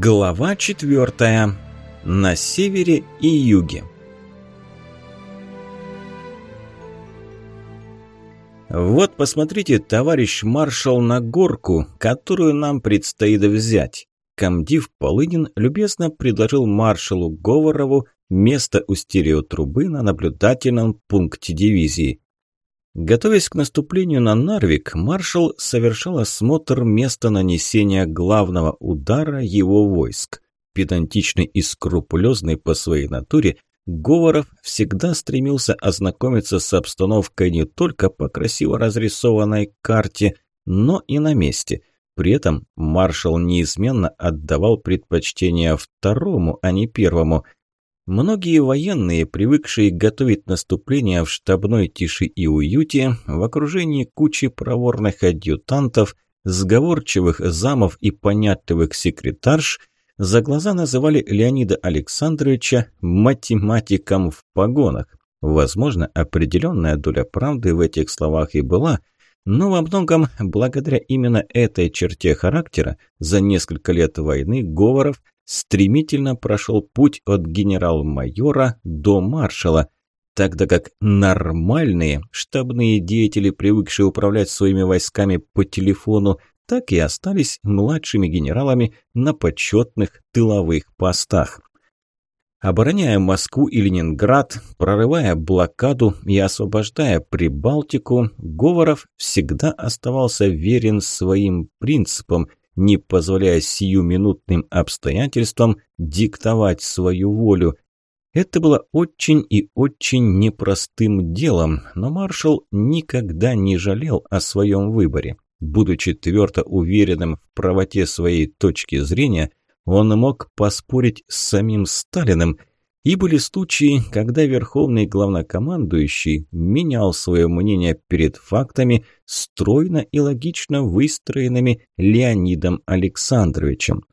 Глава 4. На севере и юге. Вот посмотрите, товарищ маршал, на горку, которую нам предстоит взять. Комдив Полынин любезно предложил маршалу Говорову место у стереотрубы на наблюдательном пункте дивизии. Готовясь к наступлению на Нарвик, маршал совершал осмотр места нанесения главного удара его войск. Педантичный и скрупулезный по своей натуре, Говоров всегда стремился ознакомиться с обстановкой не только по красиво разрисованной карте, но и на месте. При этом маршал неизменно отдавал предпочтение второму, а не первому – Многие военные, привыкшие готовить наступление в штабной тиши и уюте, в окружении кучи проворных адъютантов, сговорчивых замов и понятливых секретарш, за глаза называли Леонида Александровича математиком в погонах. Возможно, определенная доля правды в этих словах и была – но во многом благодаря именно этой черте характера за несколько лет войны Говоров стремительно прошел путь от генерал-майора до маршала, тогда как нормальные штабные деятели, привыкшие управлять своими войсками по телефону, так и остались младшими генералами на почетных тыловых постах. Обороняя Москву и Ленинград, прорывая блокаду и освобождая Прибалтику, Говоров всегда оставался верен своим принципам – не позволяя сиюминутным обстоятельствам диктовать свою волю. Это было очень и очень непростым делом, но маршал никогда не жалел о своем выборе. Будучи твердо уверенным в правоте своей точки зрения, он мог поспорить с самим Сталиным – и были случаи, когда верховный главнокомандующий менял свое мнение перед фактами, стройно и логично выстроенными Леонидом Александровичем.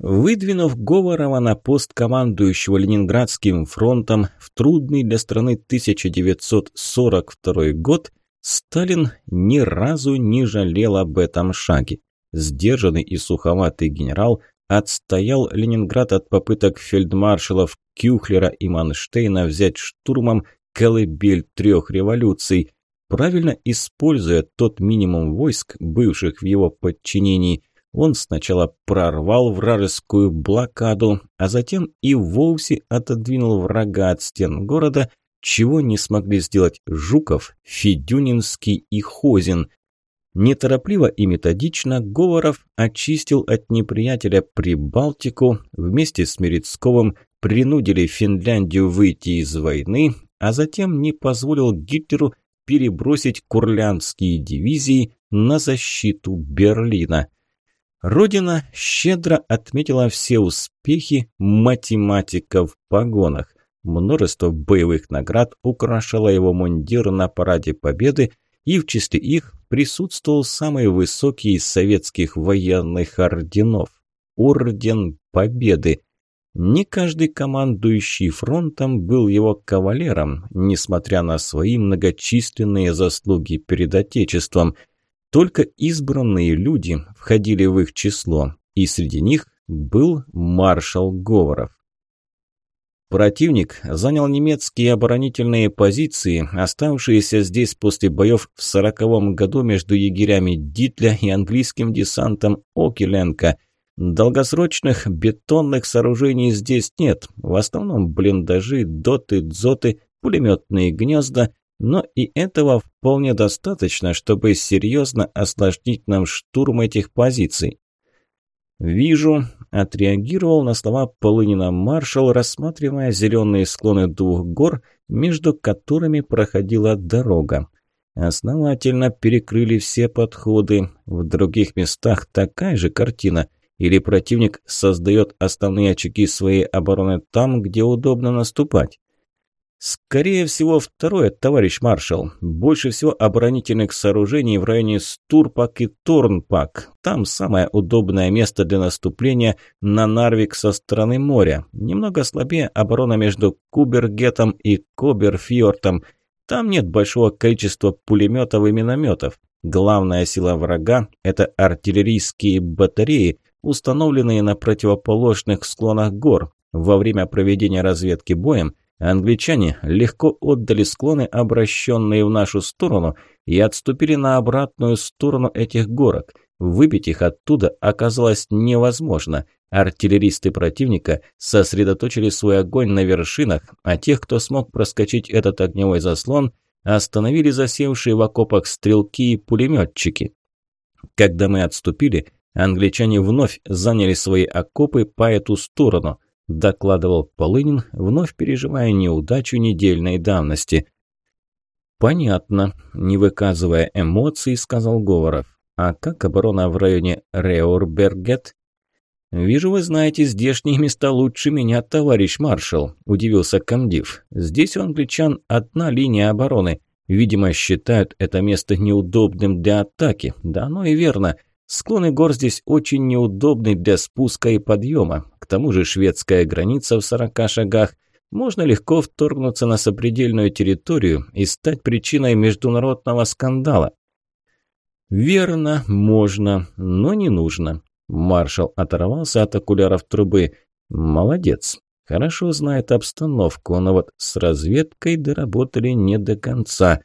Выдвинув Говорова на пост командующего Ленинградским фронтом в трудный для страны 1942 год, Сталин ни разу не жалел об этом шаге. Сдержанный и суховатый генерал отстоял Ленинград от попыток фельдмаршалов Кюхлера и Манштейна взять штурмом колыбель трех революций, правильно используя тот минимум войск, бывших в его подчинении – он сначала прорвал вражескую блокаду, а затем и вовсе отодвинул врага от стен города, чего не смогли сделать Жуков, Федюнинский и Хозин неторопливо и методично Говоров очистил от неприятеля Прибалтику, вместе с Мерецковым принудили Финляндию выйти из войны, а затем не позволил Гитлеру перебросить курляндские дивизии на защиту Берлина. Родина щедро отметила все успехи математика в погонах. Множество боевых наград украшало его мундир на параде победы – и в числе их присутствовал самый высокий из советских военных орденов – Орден Победы. Не каждый командующий фронтом был его кавалером, несмотря на свои многочисленные заслуги перед Отечеством. Только избранные люди входили в их число, и среди них был маршал Говоров. Противник занял немецкие оборонительные позиции, оставшиеся здесь после боев в 1940 году между егерями Дитля и английским десантом Океленко. Долгосрочных бетонных сооружений здесь нет, в основном блиндажи, доты, дзоты, пулеметные гнезда, но и этого вполне достаточно, чтобы серьезно осложнить нам штурм этих позиций. «Вижу, отреагировал на слова Полынина маршал, рассматривая зеленые склоны двух гор, между которыми проходила дорога. Основательно перекрыли все подходы. В других местах такая же картина. Или противник создает основные очаги своей обороны там, где удобно наступать. Скорее всего, второе, товарищ маршал. Больше всего оборонительных сооружений в районе Стурпак и Торнпак. Там самое удобное место для наступления на Нарвик со стороны моря. Немного слабее оборона между Кубергетом и Коберфьортом. Там нет большого количества пулеметов и минометов. Главная сила врага – это артиллерийские батареи, установленные на противоположных склонах гор. Во время проведения разведки боем – Англичане легко отдали склоны, обращенные в нашу сторону, и отступили на обратную сторону этих горок. Выбить их оттуда оказалось невозможно. Артиллеристы противника сосредоточили свой огонь на вершинах, а тех, кто смог проскочить этот огневой заслон, остановили засевшие в окопах стрелки и пулеметчики. Когда мы отступили, англичане вновь заняли свои окопы по эту сторону – докладывал Полынин, вновь переживая неудачу недельной давности. «Понятно», – не выказывая эмоций, сказал Говоров. «А как оборона в районе Реорбергет?» «Вижу, вы знаете здешние места лучше меня, товарищ маршал», – удивился комдив. «Здесь у англичан одна линия обороны. Видимо, считают это место неудобным для атаки. Да оно и верно». Склоны гор здесь очень неудобны для спуска и подъема. К тому же шведская граница в 40 шагах. Можно легко вторгнуться на сопредельную территорию и стать причиной международного скандала. «Верно, можно, но не нужно». Маршал оторвался от окуляров трубы. «Молодец. Хорошо знает обстановку, но вот с разведкой доработали не до конца».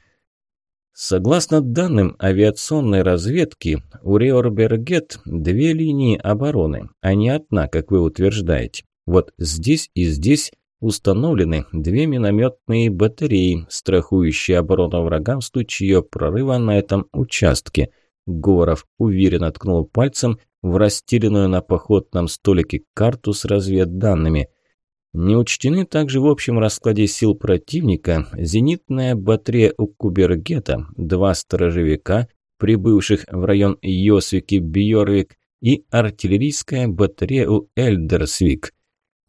Согласно данным авиационной разведки, у Риорбергет две линии обороны, а не одна, как вы утверждаете. Вот здесь и здесь установлены две минометные батареи, страхующие оборону врагам в случае ее прорыва на этом участке. Говоров уверенно ткнул пальцем в расстеленную на походном столике карту с разведданными – не учтены также в общем раскладе сил противника зенитная батарея у Кубергета, два сторожевика, прибывших в район Йосвики Бьорвик и артиллерийская батарея у Эльдерсвик.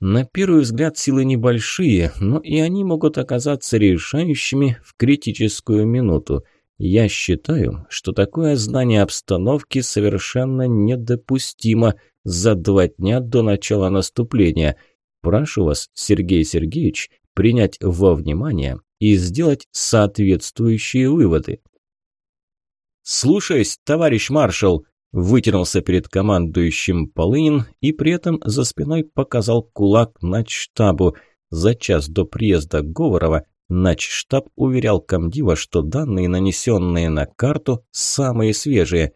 На первый взгляд силы небольшие, но и они могут оказаться решающими в критическую минуту. Я считаю, что такое знание обстановки совершенно недопустимо за два дня до начала наступления – прошу вас, Сергей Сергеевич, принять во внимание и сделать соответствующие выводы. Слушаясь, товарищ маршал!» – вытянулся перед командующим Полынин и при этом за спиной показал кулак начштабу. За час до приезда Говорова начштаб уверял комдива, что данные, нанесенные на карту, самые свежие.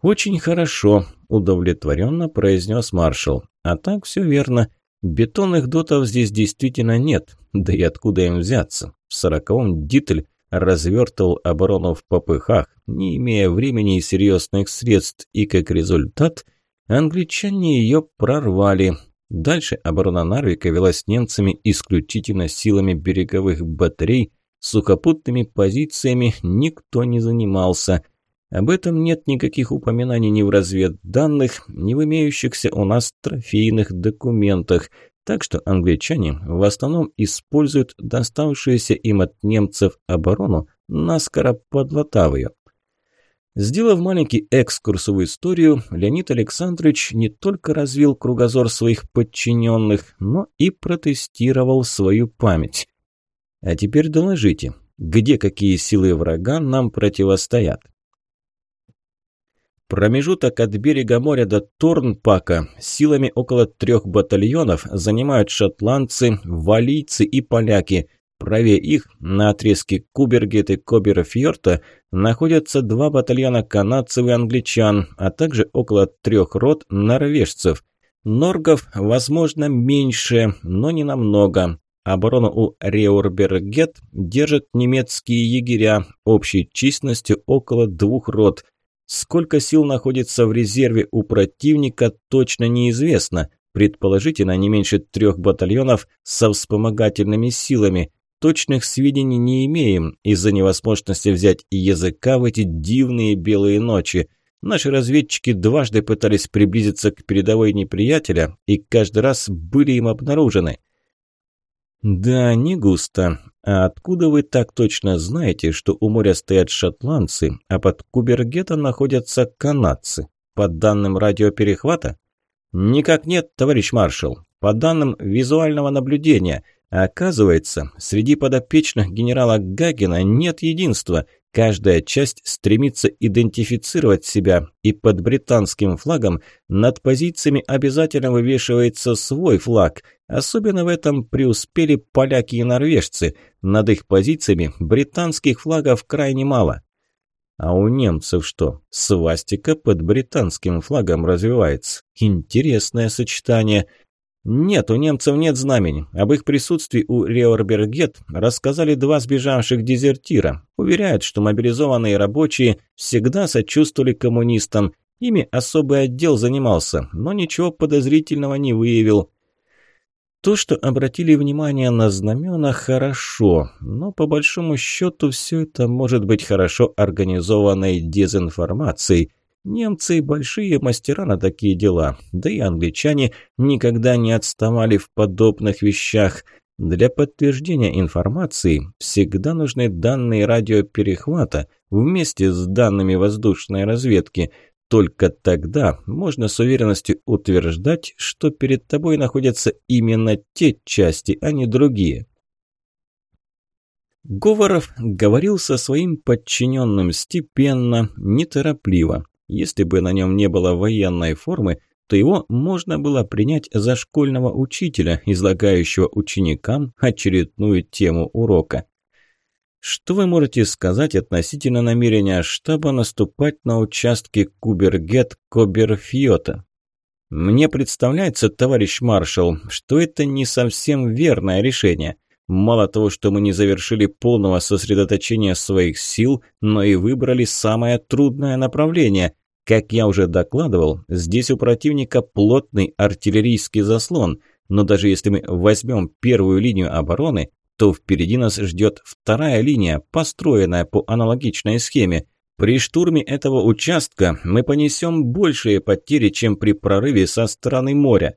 «Очень хорошо», – удовлетворенно произнес маршал. «А так все верно». Бетонных дотов здесь действительно нет, да и откуда им взяться? В сороковом Дитль развертывал оборону в попыхах, не имея времени и серьезных средств, и как результат англичане ее прорвали. Дальше оборона Нарвика велась немцами исключительно силами береговых батарей, сухопутными позициями никто не занимался – об этом нет никаких упоминаний ни в разведданных, ни в имеющихся у нас трофейных документах, так что англичане в основном используют доставшуюся им от немцев оборону, наскоро подлатав ее. Сделав маленький экскурс в историю, Леонид Александрович не только развил кругозор своих подчиненных, но и протестировал свою память. А теперь доложите, где какие силы врага нам противостоят. Промежуток от берега моря до Торнпака силами около трех батальонов занимают шотландцы, валийцы и поляки. Правее их, на отрезке Кубергет и Коберфьорта, находятся два батальона канадцев и англичан, а также около трех рот норвежцев. Норгов, возможно, меньше, но не намного. Оборону у Реурбергет держат немецкие егеря общей численностью около двух рот – Сколько сил находится в резерве у противника, точно неизвестно. Предположительно, не меньше трех батальонов со вспомогательными силами. Точных сведений не имеем из-за невозможности взять языка в эти дивные белые ночи. Наши разведчики дважды пытались приблизиться к передовой неприятеля и каждый раз были им обнаружены. «Да, не густо. А откуда вы так точно знаете, что у моря стоят шотландцы, а под Кубергетом находятся канадцы? По данным радиоперехвата? Никак нет, товарищ маршал. По данным визуального наблюдения, оказывается, среди подопечных генерала Гагина нет единства. Каждая часть стремится идентифицировать себя, и под британским флагом над позициями обязательно вывешивается свой флаг – Особенно в этом преуспели поляки и норвежцы. Над их позициями британских флагов крайне мало. А у немцев что? Свастика под британским флагом развивается. Интересное сочетание. Нет, у немцев нет знамени. Об их присутствии у Реорбергет рассказали два сбежавших дезертира. Уверяют, что мобилизованные рабочие всегда сочувствовали коммунистам. Ими особый отдел занимался, но ничего подозрительного не выявил. То, что обратили внимание на знамена, хорошо, но по большому счету все это может быть хорошо организованной дезинформацией. Немцы – большие мастера на такие дела, да и англичане никогда не отставали в подобных вещах. Для подтверждения информации всегда нужны данные радиоперехвата вместе с данными воздушной разведки – только тогда можно с уверенностью утверждать, что перед тобой находятся именно те части, а не другие. Говоров говорил со своим подчиненным степенно, неторопливо. Если бы на нем не было военной формы, то его можно было принять за школьного учителя, излагающего ученикам очередную тему урока. Что вы можете сказать относительно намерения штаба наступать на участке Кубергет-Коберфьота? Мне представляется, товарищ маршал, что это не совсем верное решение. Мало того, что мы не завершили полного сосредоточения своих сил, но и выбрали самое трудное направление. Как я уже докладывал, здесь у противника плотный артиллерийский заслон, но даже если мы возьмем первую линию обороны, то впереди нас ждет вторая линия, построенная по аналогичной схеме. При штурме этого участка мы понесем большие потери, чем при прорыве со стороны моря.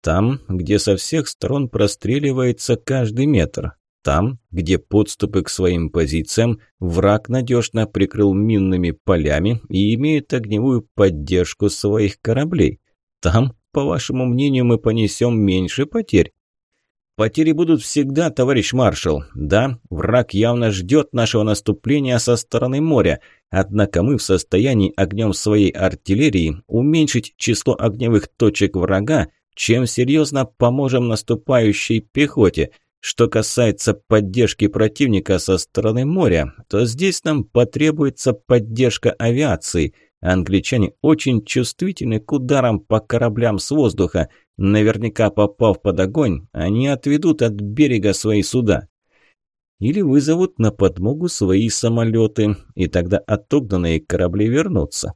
Там, где со всех сторон простреливается каждый метр. Там, где подступы к своим позициям, враг надежно прикрыл минными полями и имеет огневую поддержку своих кораблей. Там, по вашему мнению, мы понесем меньше потерь. Потери будут всегда, товарищ маршал. Да, враг явно ждет нашего наступления со стороны моря. Однако мы в состоянии огнем своей артиллерии уменьшить число огневых точек врага, чем серьезно поможем наступающей пехоте. Что касается поддержки противника со стороны моря, то здесь нам потребуется поддержка авиации – Англичане очень чувствительны к ударам по кораблям с воздуха. Наверняка, попав под огонь, они отведут от берега свои суда. Или вызовут на подмогу свои самолеты, и тогда отогнанные корабли вернутся.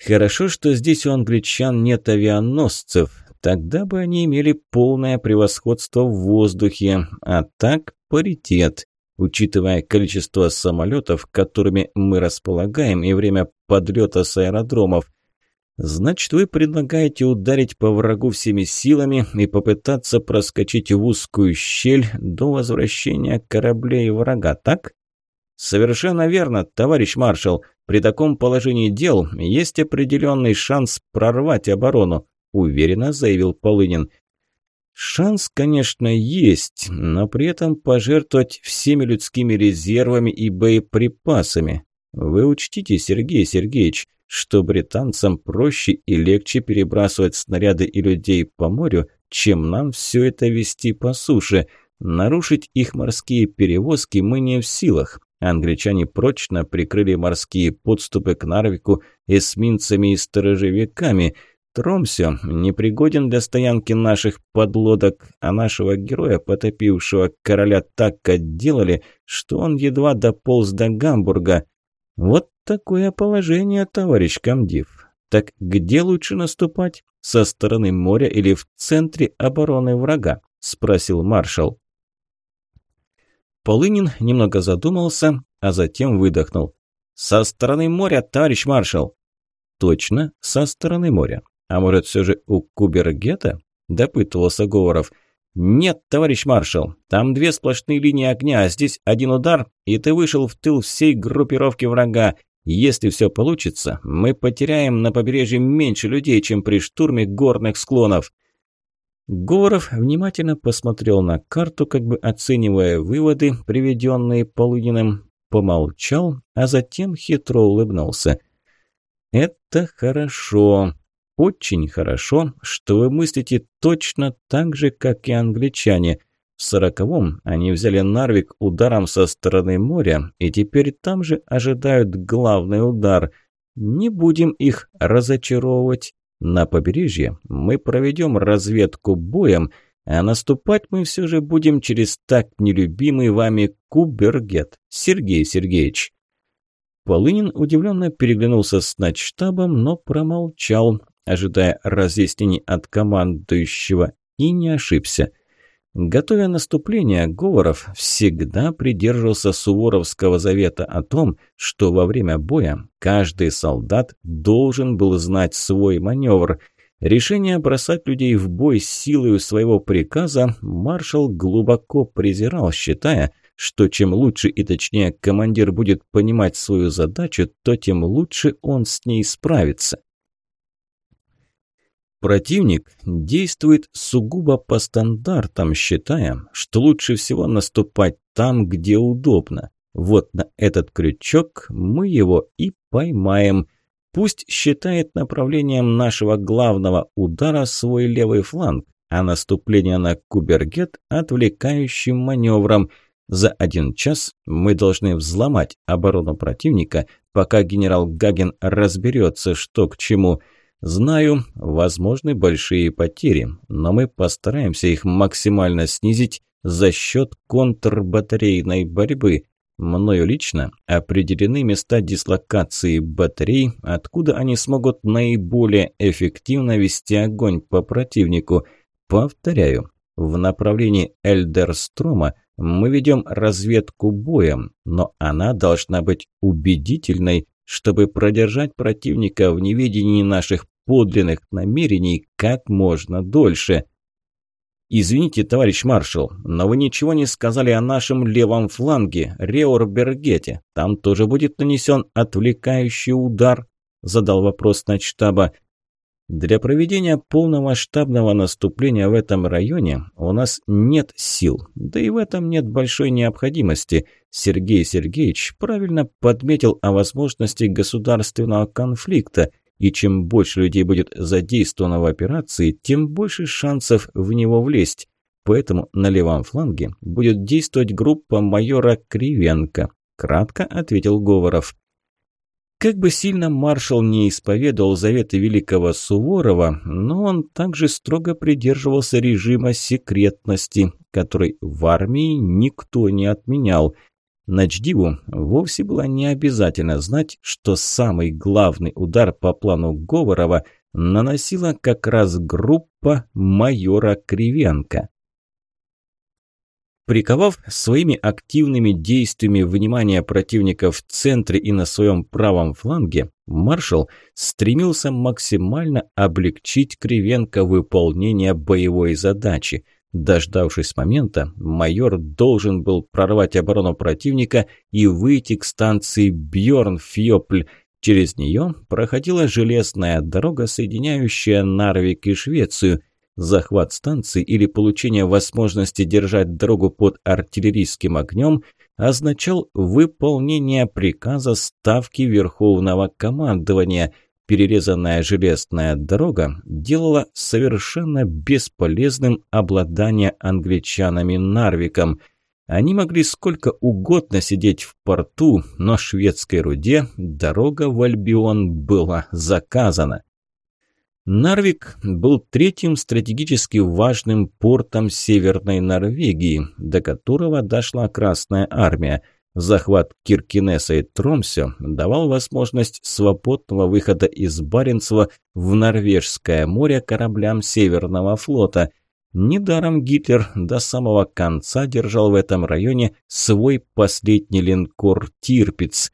Хорошо, что здесь у англичан нет авианосцев. Тогда бы они имели полное превосходство в воздухе, а так паритет. Учитывая количество самолетов, которыми мы располагаем, и время подлета с аэродромов, значит, вы предлагаете ударить по врагу всеми силами и попытаться проскочить в узкую щель до возвращения кораблей врага, так? Совершенно верно, товарищ маршал. При таком положении дел есть определенный шанс прорвать оборону, уверенно заявил Полынин. Шанс, конечно, есть, но при этом пожертвовать всеми людскими резервами и боеприпасами. Вы учтите, Сергей Сергеевич, что британцам проще и легче перебрасывать снаряды и людей по морю, чем нам все это вести по суше. Нарушить их морские перевозки мы не в силах. Англичане прочно прикрыли морские подступы к Нарвику эсминцами и сторожевиками – Тромсе непригоден для стоянки наших подлодок, а нашего героя, потопившего короля, так отделали, что он едва дополз до Гамбурга. Вот такое положение, товарищ комдив. Так где лучше наступать? Со стороны моря или в центре обороны врага? Спросил маршал. Полынин немного задумался, а затем выдохнул. «Со стороны моря, товарищ маршал!» «Точно, со стороны моря. А может, все же у Кубергета?» – допытывался Говоров. «Нет, товарищ маршал, там две сплошные линии огня, а здесь один удар, и ты вышел в тыл всей группировки врага. Если все получится, мы потеряем на побережье меньше людей, чем при штурме горных склонов». Говоров внимательно посмотрел на карту, как бы оценивая выводы, приведенные Полуниным, помолчал, а затем хитро улыбнулся. «Это хорошо очень хорошо, что вы мыслите точно так же, как и англичане. В сороковом они взяли Нарвик ударом со стороны моря, и теперь там же ожидают главный удар. Не будем их разочаровывать. На побережье мы проведем разведку боем, а наступать мы все же будем через так нелюбимый вами Кубергет, Сергей Сергеевич». Полынин удивленно переглянулся с начштабом, но промолчал, ожидая разъяснений от командующего, и не ошибся. Готовя наступление, Говоров всегда придерживался Суворовского завета о том, что во время боя каждый солдат должен был знать свой маневр. Решение бросать людей в бой силою своего приказа маршал глубоко презирал, считая, что чем лучше и точнее командир будет понимать свою задачу, то тем лучше он с ней справится. Противник действует сугубо по стандартам, считая, что лучше всего наступать там, где удобно. Вот на этот крючок мы его и поймаем. Пусть считает направлением нашего главного удара свой левый фланг, а наступление на кубергет – отвлекающим маневром. За один час мы должны взломать оборону противника, пока генерал Гагин разберется, что к чему – Знаю, возможны большие потери, но мы постараемся их максимально снизить за счет контрбатарейной борьбы. Мною лично определены места дислокации батарей, откуда они смогут наиболее эффективно вести огонь по противнику. Повторяю, в направлении Эльдерстрома мы ведем разведку боем, но она должна быть убедительной чтобы продержать противника в неведении наших подлинных намерений как можно дольше. «Извините, товарищ маршал, но вы ничего не сказали о нашем левом фланге, Реорбергете. Там тоже будет нанесен отвлекающий удар?» – задал вопрос начштаба. штаба. Для проведения полномасштабного наступления в этом районе у нас нет сил, да и в этом нет большой необходимости. Сергей Сергеевич правильно подметил о возможности государственного конфликта, и чем больше людей будет задействовано в операции, тем больше шансов в него влезть. Поэтому на левом фланге будет действовать группа майора Кривенко, кратко ответил Говоров. Как бы сильно маршал не исповедовал заветы великого Суворова, но он также строго придерживался режима секретности, который в армии никто не отменял. Начдиву вовсе было не обязательно знать, что самый главный удар по плану Говорова наносила как раз группа майора Кривенко. Приковав своими активными действиями внимание противника в центре и на своем правом фланге, маршал стремился максимально облегчить Кривенко выполнение боевой задачи. Дождавшись момента, майор должен был прорвать оборону противника и выйти к станции Бьорн-Фьёпль. Через нее проходила железная дорога, соединяющая Нарвик и Швецию – захват станции или получение возможности держать дорогу под артиллерийским огнем означал выполнение приказа Ставки Верховного командования. Перерезанная железная дорога делала совершенно бесполезным обладание англичанами Нарвиком. Они могли сколько угодно сидеть в порту, но шведской руде дорога в Альбион была заказана. Нарвик был третьим стратегически важным портом Северной Норвегии, до которого дошла Красная Армия. Захват Киркинеса и Тромсё давал возможность свободного выхода из Баренцева в Норвежское море кораблям Северного флота. Недаром Гитлер до самого конца держал в этом районе свой последний линкор «Тирпиц»,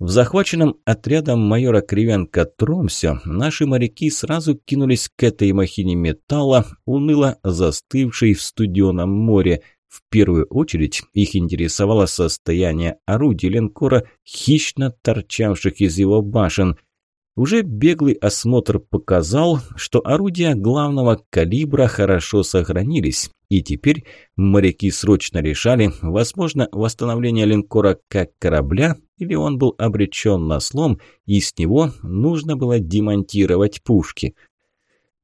в захваченном отрядом майора Кривенко Тромсе наши моряки сразу кинулись к этой махине металла, уныло застывшей в студеном море. В первую очередь их интересовало состояние орудий линкора, хищно торчавших из его башен. Уже беглый осмотр показал, что орудия главного калибра хорошо сохранились, и теперь моряки срочно решали, возможно, восстановление линкора как корабля, или он был обречен на слом, и с него нужно было демонтировать пушки.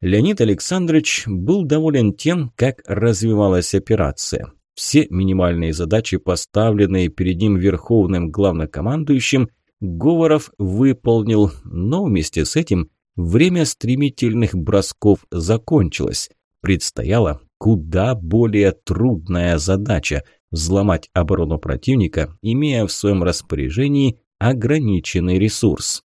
Леонид Александрович был доволен тем, как развивалась операция. Все минимальные задачи, поставленные перед ним верховным главнокомандующим, Говоров выполнил, но вместе с этим время стремительных бросков закончилось. Предстояла куда более трудная задача – взломать оборону противника, имея в своем распоряжении ограниченный ресурс.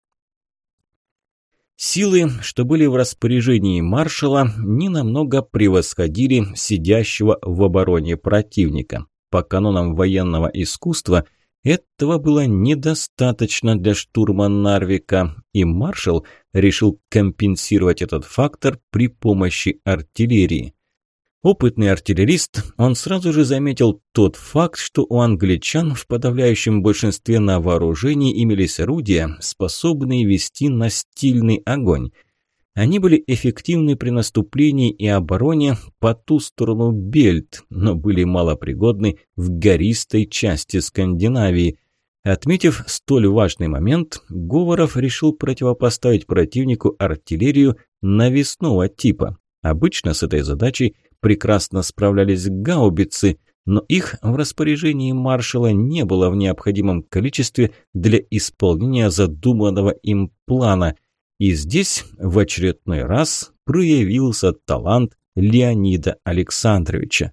Силы, что были в распоряжении маршала, ненамного превосходили сидящего в обороне противника. По канонам военного искусства этого было недостаточно для штурма Нарвика, и маршал решил компенсировать этот фактор при помощи артиллерии. Опытный артиллерист, он сразу же заметил тот факт, что у англичан в подавляющем большинстве на вооружении имелись орудия, способные вести настильный огонь. Они были эффективны при наступлении и обороне по ту сторону Бельт, но были малопригодны в гористой части Скандинавии. Отметив столь важный момент, Говоров решил противопоставить противнику артиллерию навесного типа – Обычно с этой задачей прекрасно справлялись гаубицы, но их в распоряжении маршала не было в необходимом количестве для исполнения задуманного им плана. И здесь в очередной раз проявился талант Леонида Александровича.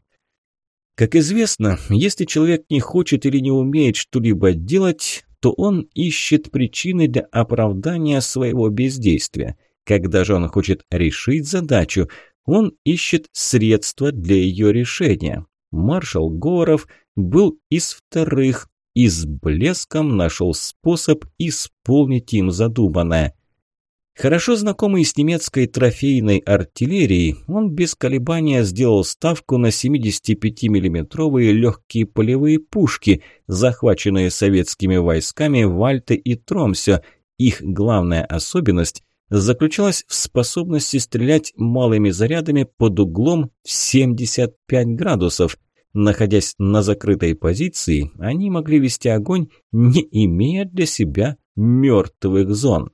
Как известно, если человек не хочет или не умеет что-либо делать, то он ищет причины для оправдания своего бездействия. Когда же он хочет решить задачу, он ищет средства для ее решения. Маршал Горов был из вторых и с блеском нашел способ исполнить им задуманное. Хорошо знакомый с немецкой трофейной артиллерией, он без колебания сделал ставку на 75 миллиметровые легкие полевые пушки, захваченные советскими войсками в Альте и Тромсе. Их главная особенность заключалась в способности стрелять малыми зарядами под углом в 75 градусов. Находясь на закрытой позиции, они могли вести огонь, не имея для себя мертвых зон.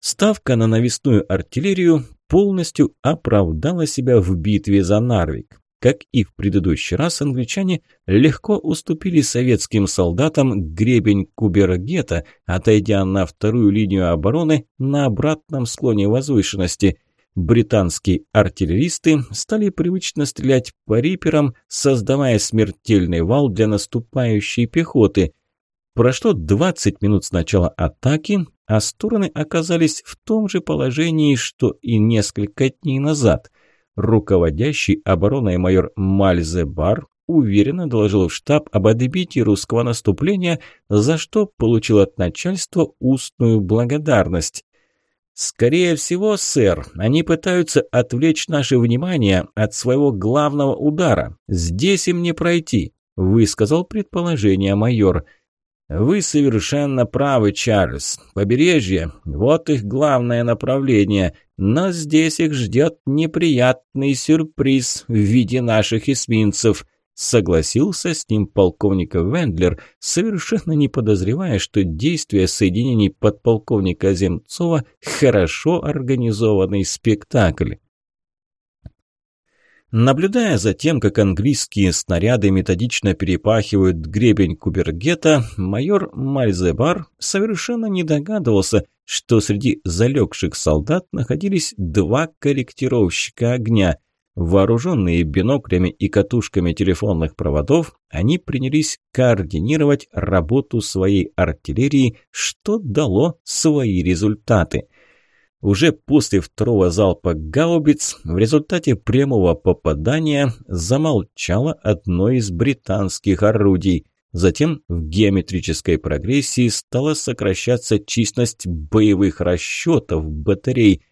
Ставка на навесную артиллерию полностью оправдала себя в битве за Нарвик. Как и в предыдущий раз, англичане легко уступили советским солдатам гребень Кубергета, отойдя на вторую линию обороны на обратном склоне возвышенности. Британские артиллеристы стали привычно стрелять по риперам, создавая смертельный вал для наступающей пехоты. Прошло 20 минут с начала атаки, а стороны оказались в том же положении, что и несколько дней назад – руководящий обороной майор Мальзебар уверенно доложил в штаб об отбитии русского наступления, за что получил от начальства устную благодарность. «Скорее всего, сэр, они пытаются отвлечь наше внимание от своего главного удара. Здесь им не пройти», – высказал предположение майор – вы совершенно правы, Чарльз. Побережье – вот их главное направление, но здесь их ждет неприятный сюрприз в виде наших эсминцев. Согласился с ним полковник Вендлер, совершенно не подозревая, что действия соединений подполковника Земцова – хорошо организованный спектакль. Наблюдая за тем, как английские снаряды методично перепахивают гребень Кубергета, майор Мальзебар совершенно не догадывался, что среди залегших солдат находились два корректировщика огня. Вооруженные биноклями и катушками телефонных проводов, они принялись координировать работу своей артиллерии, что дало свои результаты. Уже после второго залпа гаубиц в результате прямого попадания замолчало одно из британских орудий. Затем в геометрической прогрессии стала сокращаться численность боевых расчетов батарей.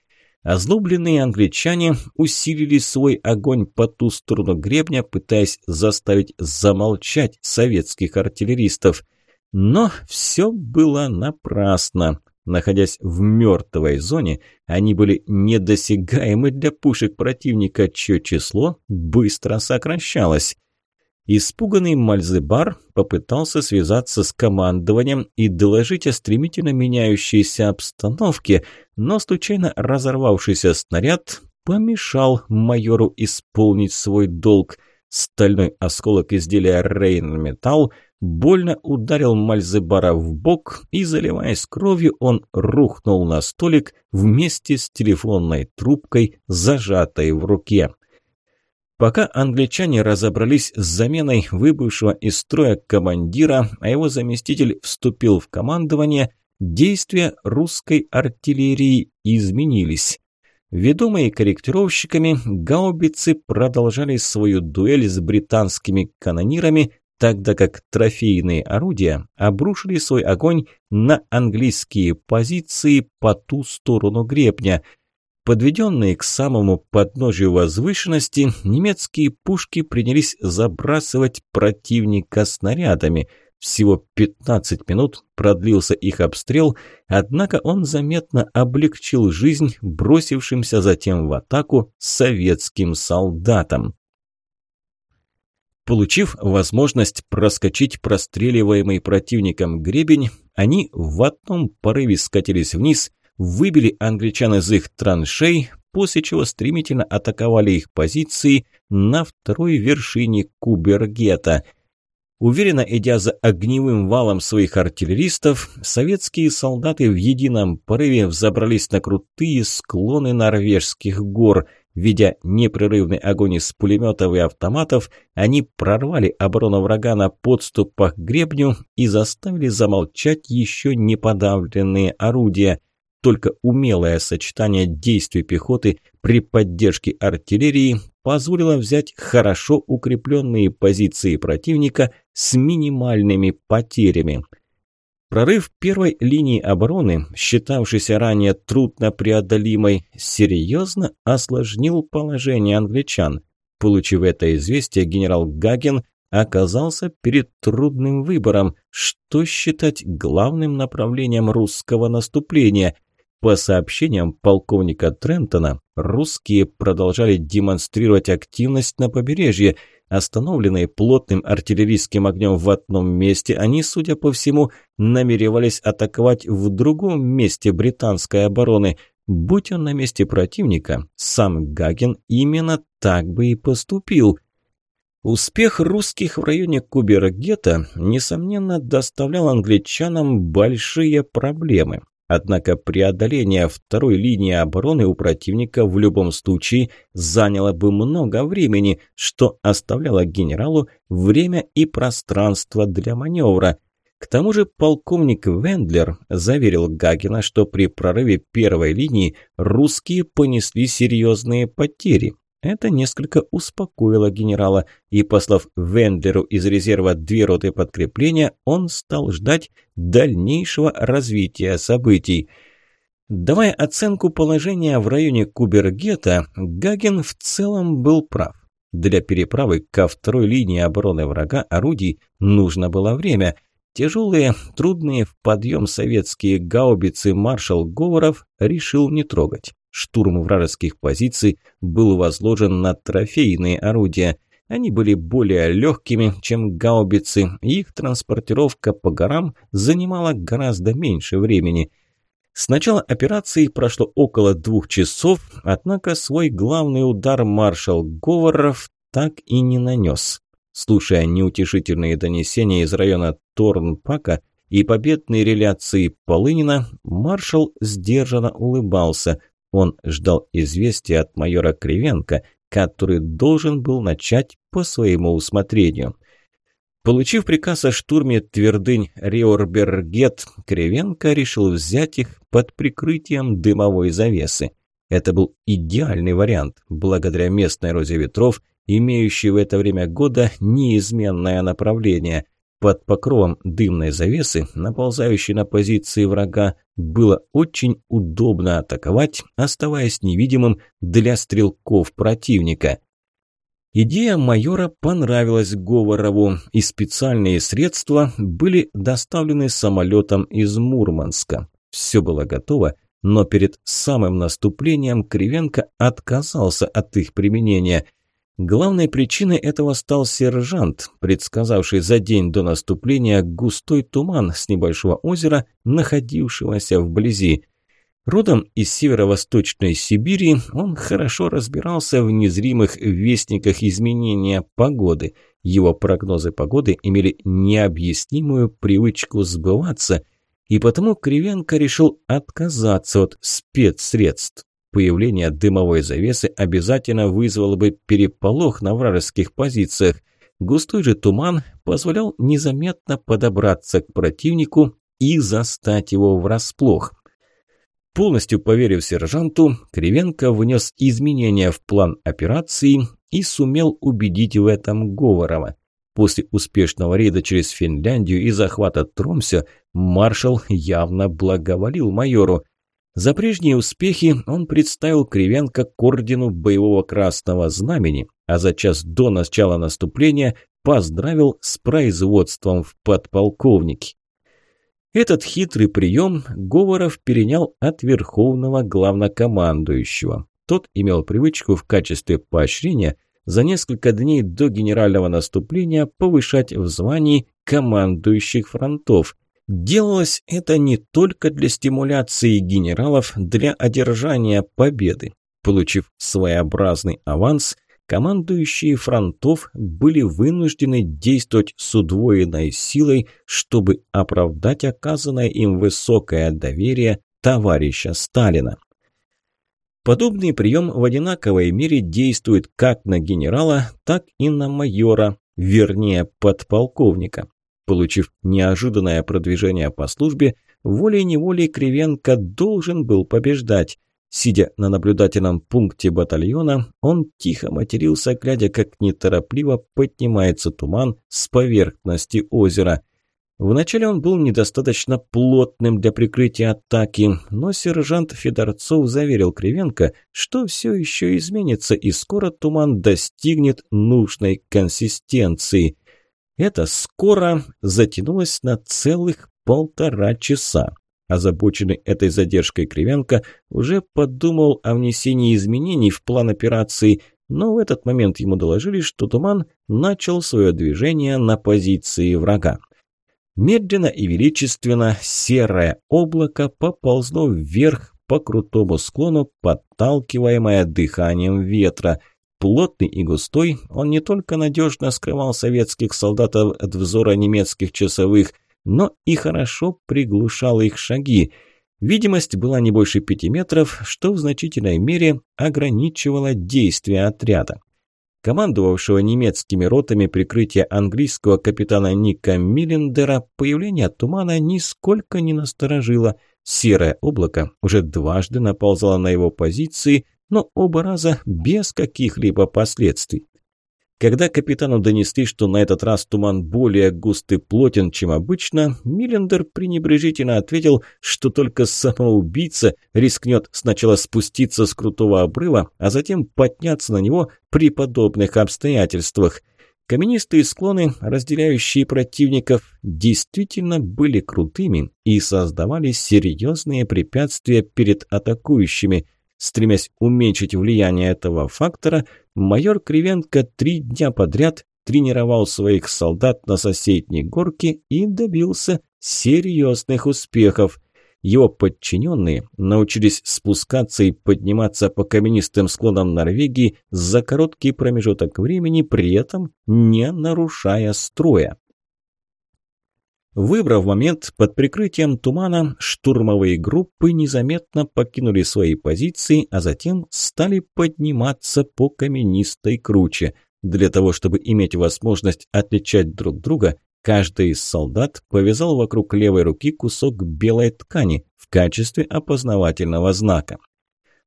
Озлобленные англичане усилили свой огонь по ту сторону гребня, пытаясь заставить замолчать советских артиллеристов. Но все было напрасно. Находясь в мертвой зоне, они были недосягаемы для пушек противника, чье число быстро сокращалось. Испуганный Мальзыбар попытался связаться с командованием и доложить о стремительно меняющейся обстановке, но случайно разорвавшийся снаряд помешал майору исполнить свой долг. Стальной осколок изделия «Рейн-металл» больно ударил Мальзебара в бок, и, заливаясь кровью, он рухнул на столик вместе с телефонной трубкой, зажатой в руке. Пока англичане разобрались с заменой выбывшего из строя командира, а его заместитель вступил в командование, действия русской артиллерии изменились. Ведомые корректировщиками, гаубицы продолжали свою дуэль с британскими канонирами, тогда как трофейные орудия обрушили свой огонь на английские позиции по ту сторону гребня. Подведенные к самому подножию возвышенности, немецкие пушки принялись забрасывать противника снарядами. Всего 15 минут продлился их обстрел, однако он заметно облегчил жизнь бросившимся затем в атаку советским солдатам. Получив возможность проскочить простреливаемый противником гребень, они в одном порыве скатились вниз, выбили англичан из их траншей, после чего стремительно атаковали их позиции на второй вершине Кубергета. Уверенно идя за огневым валом своих артиллеристов, советские солдаты в едином порыве взобрались на крутые склоны норвежских гор – Видя непрерывный огонь из пулеметов и автоматов, они прорвали оборону врага на подступах к гребню и заставили замолчать еще неподавленные орудия. Только умелое сочетание действий пехоты при поддержке артиллерии позволило взять хорошо укрепленные позиции противника с минимальными потерями – Прорыв первой линии обороны, считавшийся ранее труднопреодолимой, серьезно осложнил положение англичан. Получив это известие, генерал Гаген оказался перед трудным выбором, что считать главным направлением русского наступления. По сообщениям полковника Трентона, русские продолжали демонстрировать активность на побережье – Остановленные плотным артиллерийским огнем в одном месте, они, судя по всему, намеревались атаковать в другом месте британской обороны. Будь он на месте противника, сам Гагин именно так бы и поступил. Успех русских в районе Кубергета, несомненно, доставлял англичанам большие проблемы. Однако преодоление второй линии обороны у противника в любом случае заняло бы много времени, что оставляло генералу время и пространство для маневра. К тому же полковник Вендлер заверил Гагина, что при прорыве первой линии русские понесли серьезные потери, это несколько успокоило генерала, и, послав Вендлеру из резерва две роты подкрепления, он стал ждать дальнейшего развития событий. Давая оценку положения в районе Кубергета, Гаген в целом был прав. Для переправы ко второй линии обороны врага орудий нужно было время. Тяжелые, трудные в подъем советские гаубицы маршал Говоров решил не трогать штурм вражеских позиций был возложен на трофейные орудия. Они были более легкими, чем гаубицы, и их транспортировка по горам занимала гораздо меньше времени. С начала операции прошло около двух часов, однако свой главный удар маршал Говоров так и не нанес. Слушая неутешительные донесения из района Торнпака и победные реляции Полынина, маршал сдержанно улыбался. Он ждал известия от майора Кривенко, который должен был начать по своему усмотрению. Получив приказ о штурме твердынь Риорбергет, Кривенко решил взять их под прикрытием дымовой завесы. Это был идеальный вариант, благодаря местной розе ветров, имеющей в это время года неизменное направление – под покровом дымной завесы наползающей на позиции врага было очень удобно атаковать, оставаясь невидимым для стрелков противника. Идея майора понравилась Говорову, и специальные средства были доставлены самолетом из Мурманска. Все было готово, но перед самым наступлением Кривенко отказался от их применения – Главной причиной этого стал сержант, предсказавший за день до наступления густой туман с небольшого озера, находившегося вблизи. Родом из северо-восточной Сибири он хорошо разбирался в незримых вестниках изменения погоды. Его прогнозы погоды имели необъяснимую привычку сбываться, и потому Кривенко решил отказаться от спецсредств. Появление дымовой завесы обязательно вызвало бы переполох на вражеских позициях. Густой же туман позволял незаметно подобраться к противнику и застать его врасплох. Полностью поверив сержанту, Кривенко внес изменения в план операции и сумел убедить в этом Говорова. После успешного рейда через Финляндию и захвата Тромсе маршал явно благоволил майору. За прежние успехи он представил Кривенко к ордену боевого красного знамени, а за час до начала наступления поздравил с производством в подполковнике. Этот хитрый прием Говоров перенял от верховного главнокомандующего. Тот имел привычку в качестве поощрения за несколько дней до генерального наступления повышать в звании командующих фронтов – Делалось это не только для стимуляции генералов для одержания победы. Получив своеобразный аванс, командующие фронтов были вынуждены действовать с удвоенной силой, чтобы оправдать оказанное им высокое доверие товарища Сталина. Подобный прием в одинаковой мере действует как на генерала, так и на майора, вернее подполковника. Получив неожиданное продвижение по службе, волей-неволей Кривенко должен был побеждать. Сидя на наблюдательном пункте батальона, он тихо матерился, глядя, как неторопливо поднимается туман с поверхности озера. Вначале он был недостаточно плотным для прикрытия атаки, но сержант Федорцов заверил Кривенко, что все еще изменится и скоро туман достигнет нужной консистенции – это скоро затянулось на целых полтора часа. А Озабоченный этой задержкой Кривенко уже подумал о внесении изменений в план операции, но в этот момент ему доложили, что туман начал свое движение на позиции врага. Медленно и величественно серое облако поползло вверх по крутому склону, подталкиваемое дыханием ветра – плотный и густой, он не только надежно скрывал советских солдатов от взора немецких часовых, но и хорошо приглушал их шаги. Видимость была не больше пяти метров, что в значительной мере ограничивало действия отряда. Командовавшего немецкими ротами прикрытия английского капитана Ника Миллендера появление тумана нисколько не насторожило. Серое облако уже дважды наползало на его позиции – но оба раза без каких-либо последствий. Когда капитану донесли, что на этот раз туман более густ и плотен, чем обычно, Миллендер пренебрежительно ответил, что только самоубийца рискнет сначала спуститься с крутого обрыва, а затем подняться на него при подобных обстоятельствах. Каменистые склоны, разделяющие противников, действительно были крутыми и создавали серьезные препятствия перед атакующими – Стремясь уменьшить влияние этого фактора, майор Кривенко три дня подряд тренировал своих солдат на соседней горке и добился серьезных успехов. Его подчиненные научились спускаться и подниматься по каменистым склонам Норвегии за короткий промежуток времени, при этом не нарушая строя. Выбрав момент, под прикрытием тумана штурмовые группы незаметно покинули свои позиции, а затем стали подниматься по каменистой круче. Для того, чтобы иметь возможность отличать друг друга, каждый из солдат повязал вокруг левой руки кусок белой ткани в качестве опознавательного знака.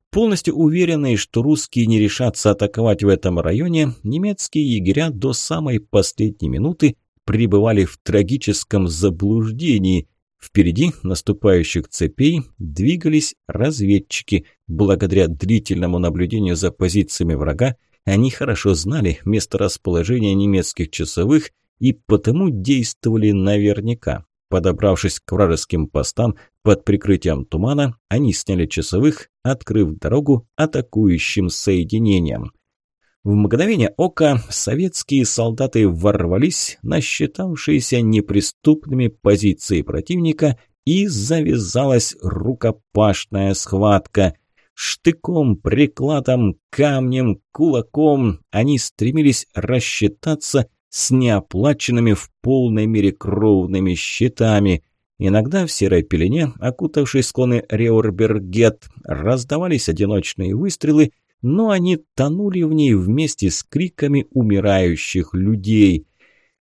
Полностью уверенные, что русские не решатся атаковать в этом районе, немецкие егеря до самой последней минуты пребывали в трагическом заблуждении. Впереди наступающих цепей двигались разведчики. Благодаря длительному наблюдению за позициями врага, они хорошо знали месторасположение немецких часовых и потому действовали наверняка. Подобравшись к вражеским постам под прикрытием тумана, они сняли часовых, открыв дорогу атакующим соединениям. В мгновение ока советские солдаты ворвались на считавшиеся неприступными позиции противника и завязалась рукопашная схватка. Штыком, прикладом, камнем, кулаком они стремились рассчитаться с неоплаченными в полной мере кровными щитами. Иногда в серой пелене, окутавшей склоны Реорбергет, раздавались одиночные выстрелы – но они тонули в ней вместе с криками умирающих людей.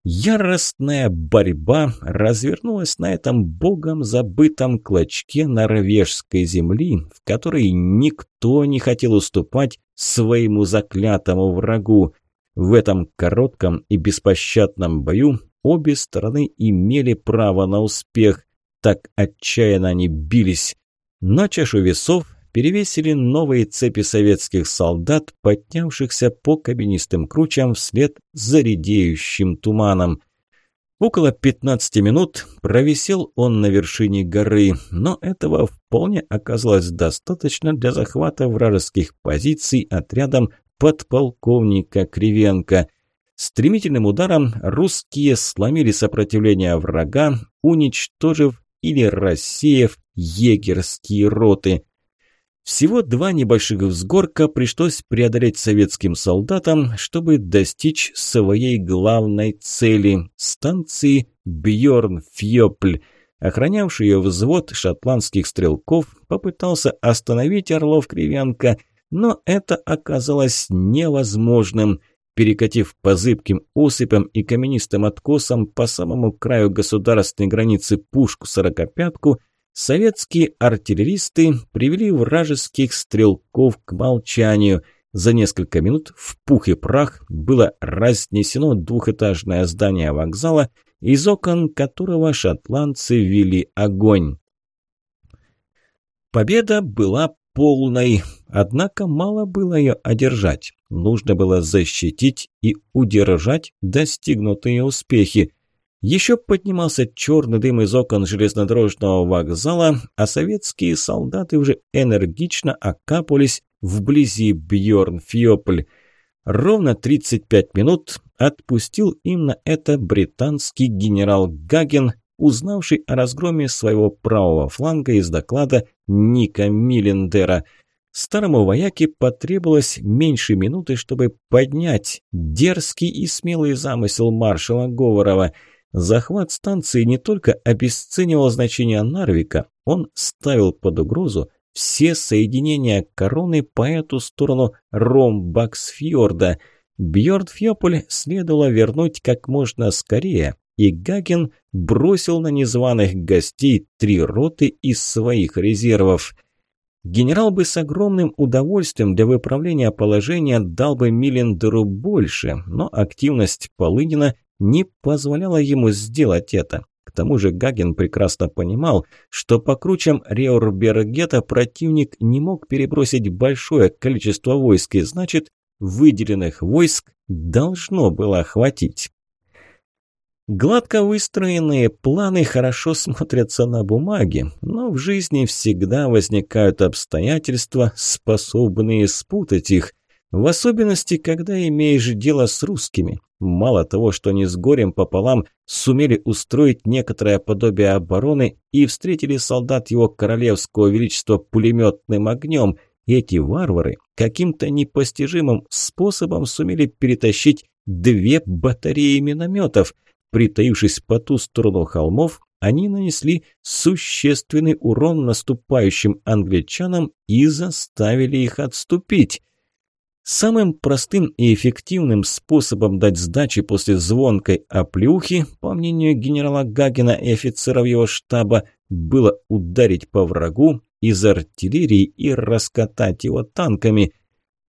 Яростная борьба развернулась на этом богом забытом клочке норвежской земли, в которой никто не хотел уступать своему заклятому врагу. В этом коротком и беспощадном бою обе стороны имели право на успех, так отчаянно они бились. На чашу весов перевесили новые цепи советских солдат, поднявшихся по кабинистым кручам вслед за редеющим туманом. Около 15 минут провисел он на вершине горы, но этого вполне оказалось достаточно для захвата вражеских позиций отрядом подполковника Кривенко. Стремительным ударом русские сломили сопротивление врага, уничтожив или рассеяв егерские роты. Всего два небольших взгорка пришлось преодолеть советским солдатам, чтобы достичь своей главной цели – станции Бьорн-Фьёпль. Охранявший ее взвод шотландских стрелков попытался остановить Орлов-Кривянка, но это оказалось невозможным. Перекатив по зыбким осыпям и каменистым откосам по самому краю государственной границы пушку-сорокопятку – Советские артиллеристы привели вражеских стрелков к молчанию. За несколько минут в пух и прах было разнесено двухэтажное здание вокзала, из окон которого шотландцы вели огонь. Победа была полной, однако мало было ее одержать. Нужно было защитить и удержать достигнутые успехи. Еще поднимался черный дым из окон железнодорожного вокзала, а советские солдаты уже энергично окапывались вблизи Бьорн-Фьопль. Ровно 35 минут отпустил им на это британский генерал Гаген, узнавший о разгроме своего правого фланга из доклада Ника Миллендера. Старому вояке потребовалось меньше минуты, чтобы поднять дерзкий и смелый замысел маршала Говорова – Захват станции не только обесценивал значение Нарвика, он ставил под угрозу все соединения короны по эту сторону Ромбаксфьорда. Бьордфьополь следовало вернуть как можно скорее, и Гаген бросил на незваных гостей три роты из своих резервов. Генерал бы с огромным удовольствием для выправления положения дал бы Миллендеру больше, но активность Полынина не позволяло ему сделать это. К тому же Гагин прекрасно понимал, что по кручам Реорбергета противник не мог перебросить большое количество войск, и значит, выделенных войск должно было хватить. Гладко выстроенные планы хорошо смотрятся на бумаге, но в жизни всегда возникают обстоятельства, способные спутать их, в особенности, когда имеешь дело с русскими. Мало того, что они с горем пополам сумели устроить некоторое подобие обороны и встретили солдат его королевского величества пулеметным огнем, эти варвары каким-то непостижимым способом сумели перетащить две батареи минометов. Притаившись по ту сторону холмов, они нанесли существенный урон наступающим англичанам и заставили их отступить. Самым простым и эффективным способом дать сдачи после звонкой оплеухи, по мнению генерала Гагина и офицеров его штаба, было ударить по врагу из артиллерии и раскатать его танками.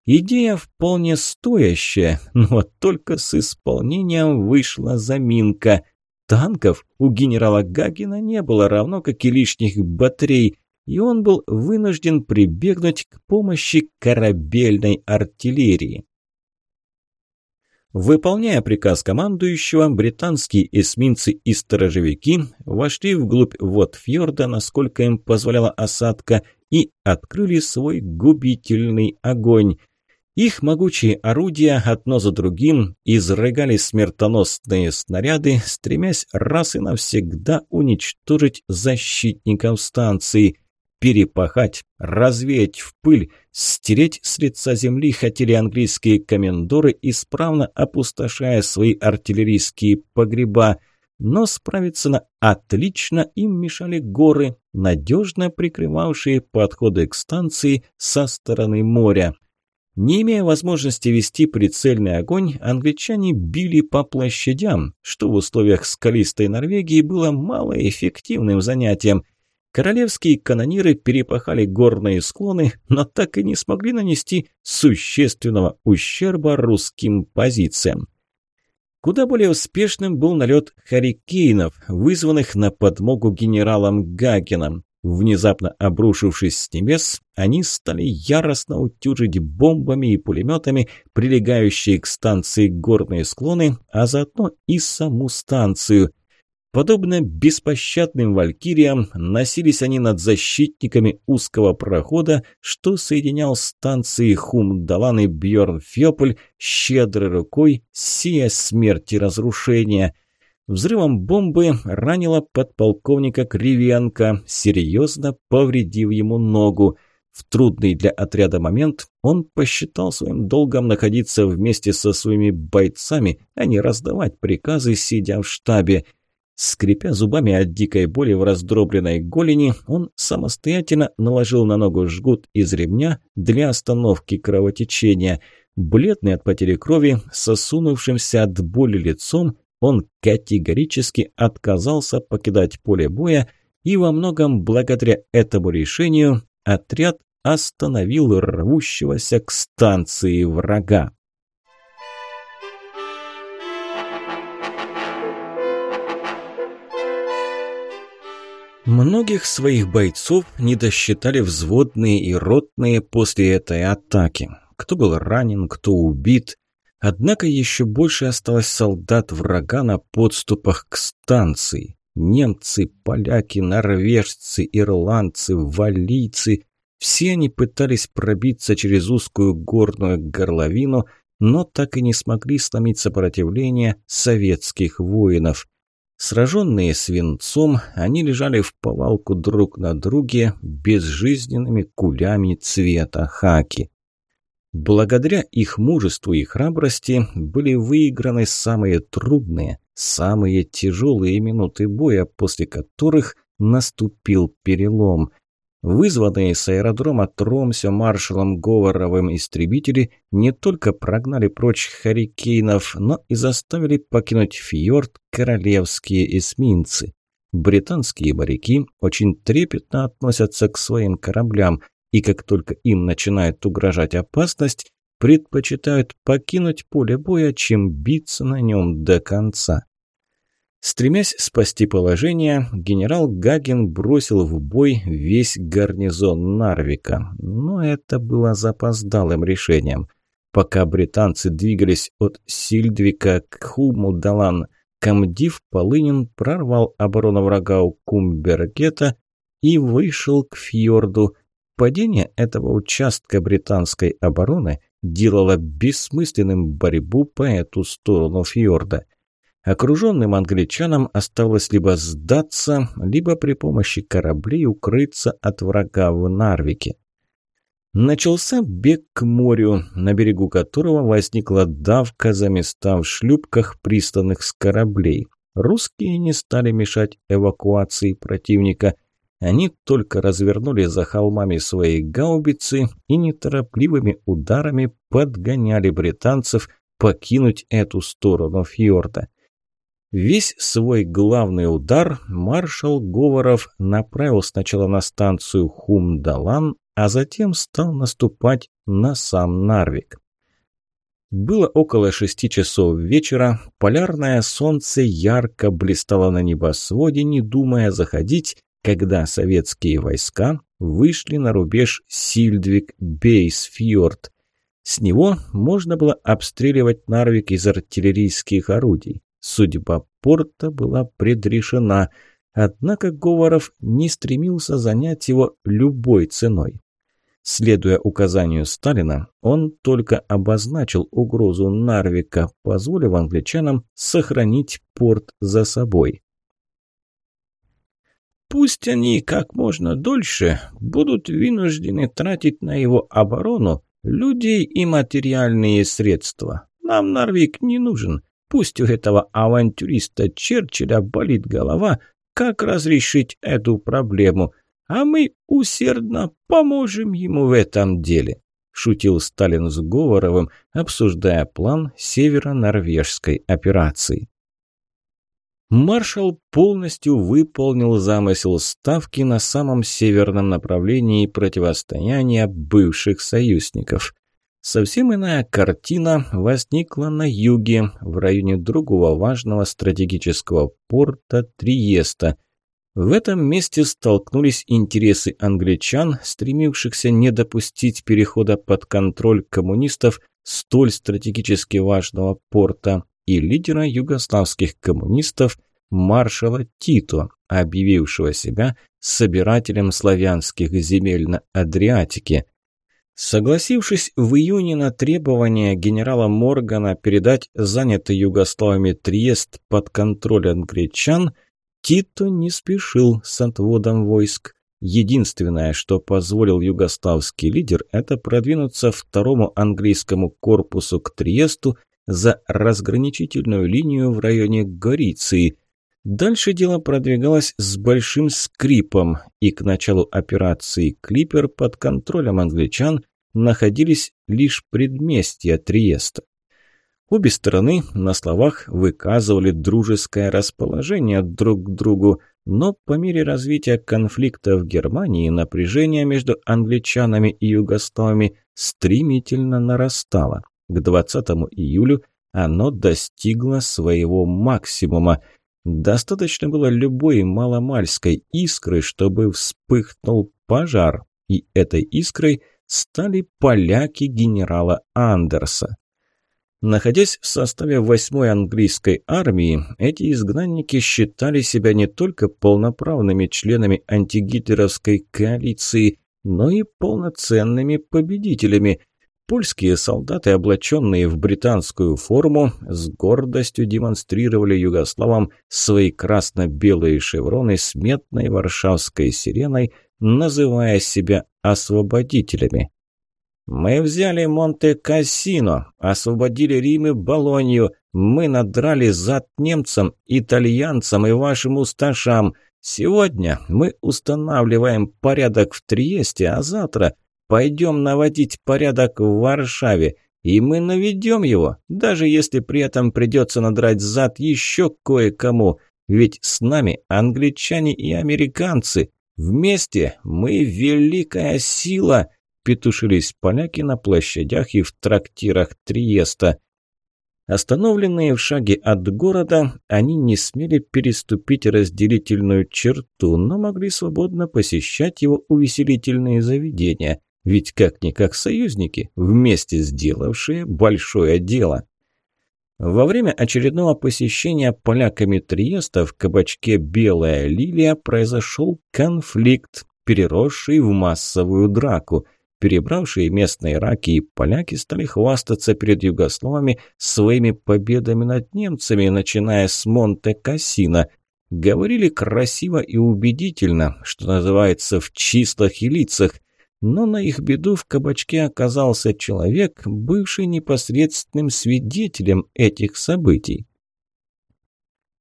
Идея вполне стоящая, но только с исполнением вышла заминка. Танков у генерала Гагина не было, равно как и лишних батарей – и он был вынужден прибегнуть к помощи корабельной артиллерии. Выполняя приказ командующего, британские эсминцы и сторожевики вошли вглубь вод фьорда, насколько им позволяла осадка, и открыли свой губительный огонь. Их могучие орудия одно за другим изрыгали смертоносные снаряды, стремясь раз и навсегда уничтожить защитников станции перепахать, развеять в пыль, стереть с лица земли хотели английские комендоры, исправно опустошая свои артиллерийские погреба. Но справиться на отлично им мешали горы, надежно прикрывавшие подходы к станции со стороны моря. Не имея возможности вести прицельный огонь, англичане били по площадям, что в условиях скалистой Норвегии было малоэффективным занятием, Королевские канониры перепахали горные склоны, но так и не смогли нанести существенного ущерба русским позициям. Куда более успешным был налет харикейнов, вызванных на подмогу генералам Гагином. Внезапно обрушившись с небес, они стали яростно утюжить бомбами и пулеметами прилегающие к станции горные склоны, а заодно и саму станцию. Подобно беспощадным валькириям носились они над защитниками узкого прохода, что соединял станции Хумдалан и Бьорнфьополь щедрой рукой, сия смерти разрушения. Взрывом бомбы ранило подполковника Кривенко, серьезно повредив ему ногу. В трудный для отряда момент он посчитал своим долгом находиться вместе со своими бойцами, а не раздавать приказы, сидя в штабе – Скрипя зубами от дикой боли в раздробленной голени, он самостоятельно наложил на ногу жгут из ремня для остановки кровотечения. Бледный от потери крови, сосунувшимся от боли лицом, он категорически отказался покидать поле боя, и во многом благодаря этому решению отряд остановил рвущегося к станции врага. Многих своих бойцов не досчитали взводные и ротные после этой атаки. Кто был ранен, кто убит. Однако еще больше осталось солдат врага на подступах к станции. Немцы, поляки, норвежцы, ирландцы, валийцы – все они пытались пробиться через узкую горную горловину, но так и не смогли сломить сопротивление советских воинов – Сраженные свинцом, они лежали в повалку друг на друге безжизненными кулями цвета хаки. Благодаря их мужеству и храбрости были выиграны самые трудные, самые тяжелые минуты боя, после которых наступил перелом. Вызванные с аэродрома Тромсё маршалом Говоровым истребители не только прогнали прочь Харикейнов, но и заставили покинуть фьорд королевские эсминцы. Британские моряки очень трепетно относятся к своим кораблям, и как только им начинает угрожать опасность, предпочитают покинуть поле боя, чем биться на нем до конца. Стремясь спасти положение, генерал Гагин бросил в бой весь гарнизон Нарвика, но это было запоздалым решением. Пока британцы двигались от Сильдвика к Хумудалан, комдив Полынин прорвал оборону врага у Кумбергета и вышел к фьорду. Падение этого участка британской обороны делало бессмысленным борьбу по эту сторону фьорда – Окруженным англичанам осталось либо сдаться, либо при помощи кораблей укрыться от врага в Нарвике. Начался бег к морю, на берегу которого возникла давка за места в шлюпках, пристанных с кораблей. Русские не стали мешать эвакуации противника. Они только развернули за холмами свои гаубицы и неторопливыми ударами подгоняли британцев покинуть эту сторону фьорда. Весь свой главный удар маршал Говоров направил сначала на станцию Хумдалан, а затем стал наступать на сам Нарвик. Было около шести часов вечера, полярное солнце ярко блистало на небосводе, не думая заходить, когда советские войска вышли на рубеж Сильдвик-Бейсфьорд. С него можно было обстреливать Нарвик из артиллерийских орудий. Судьба порта была предрешена, однако Говоров не стремился занять его любой ценой. Следуя указанию Сталина, он только обозначил угрозу Нарвика, позволив англичанам сохранить порт за собой. Пусть они как можно дольше будут вынуждены тратить на его оборону людей и материальные средства. Нам Нарвик не нужен. Пусть у этого авантюриста Черчилля болит голова, как разрешить эту проблему, а мы усердно поможем ему в этом деле», – шутил Сталин с Говоровым, обсуждая план северо-норвежской операции. Маршал полностью выполнил замысел ставки на самом северном направлении противостояния бывших союзников. Совсем иная картина возникла на юге, в районе другого важного стратегического порта Триеста. В этом месте столкнулись интересы англичан, стремившихся не допустить перехода под контроль коммунистов столь стратегически важного порта, и лидера югославских коммунистов маршала Тито, объявившего себя собирателем славянских земель на Адриатике – Согласившись в июне на требование генерала Моргана передать занятый югославами Триест под контроль англичан, Тито не спешил с отводом войск. Единственное, что позволил югославский лидер, это продвинуться второму английскому корпусу к Триесту за разграничительную линию в районе Горицы. Дальше дело продвигалось с большим скрипом, и к началу операции «Клипер» под контролем англичан находились лишь предместья Триеста. Обе стороны на словах выказывали дружеское расположение друг к другу, но по мере развития конфликта в Германии напряжение между англичанами и югославами стремительно нарастало. К 20 июлю оно достигло своего максимума. Достаточно было любой маломальской искры, чтобы вспыхнул пожар, и этой искрой – стали поляки генерала Андерса. Находясь в составе 8-й английской армии, эти изгнанники считали себя не только полноправными членами антигитлеровской коалиции, но и полноценными победителями. Польские солдаты, облаченные в британскую форму, с гордостью демонстрировали югославам свои красно-белые шевроны с метной варшавской сиреной – называя себя освободителями. Мы взяли Монте-Кассино, освободили Рим и Болонью, мы надрали зад немцам, итальянцам и вашим усташам. Сегодня мы устанавливаем порядок в Триесте, а завтра пойдем наводить порядок в Варшаве. И мы наведем его, даже если при этом придется надрать зад еще кое-кому. Ведь с нами англичане и американцы, Вместе мы великая сила!» – петушились поляки на площадях и в трактирах Триеста. Остановленные в шаге от города, они не смели переступить разделительную черту, но могли свободно посещать его увеселительные заведения, ведь как-никак союзники, вместе сделавшие большое дело. Во время очередного посещения поляками Триеста в кабачке «Белая лилия» произошел конфликт, переросший в массовую драку. Перебравшие местные раки и поляки стали хвастаться перед югословами своими победами над немцами, начиная с Монте-Кассино. Говорили красиво и убедительно, что называется «в числах и лицах», но на их беду в кабачке оказался человек, бывший непосредственным свидетелем этих событий.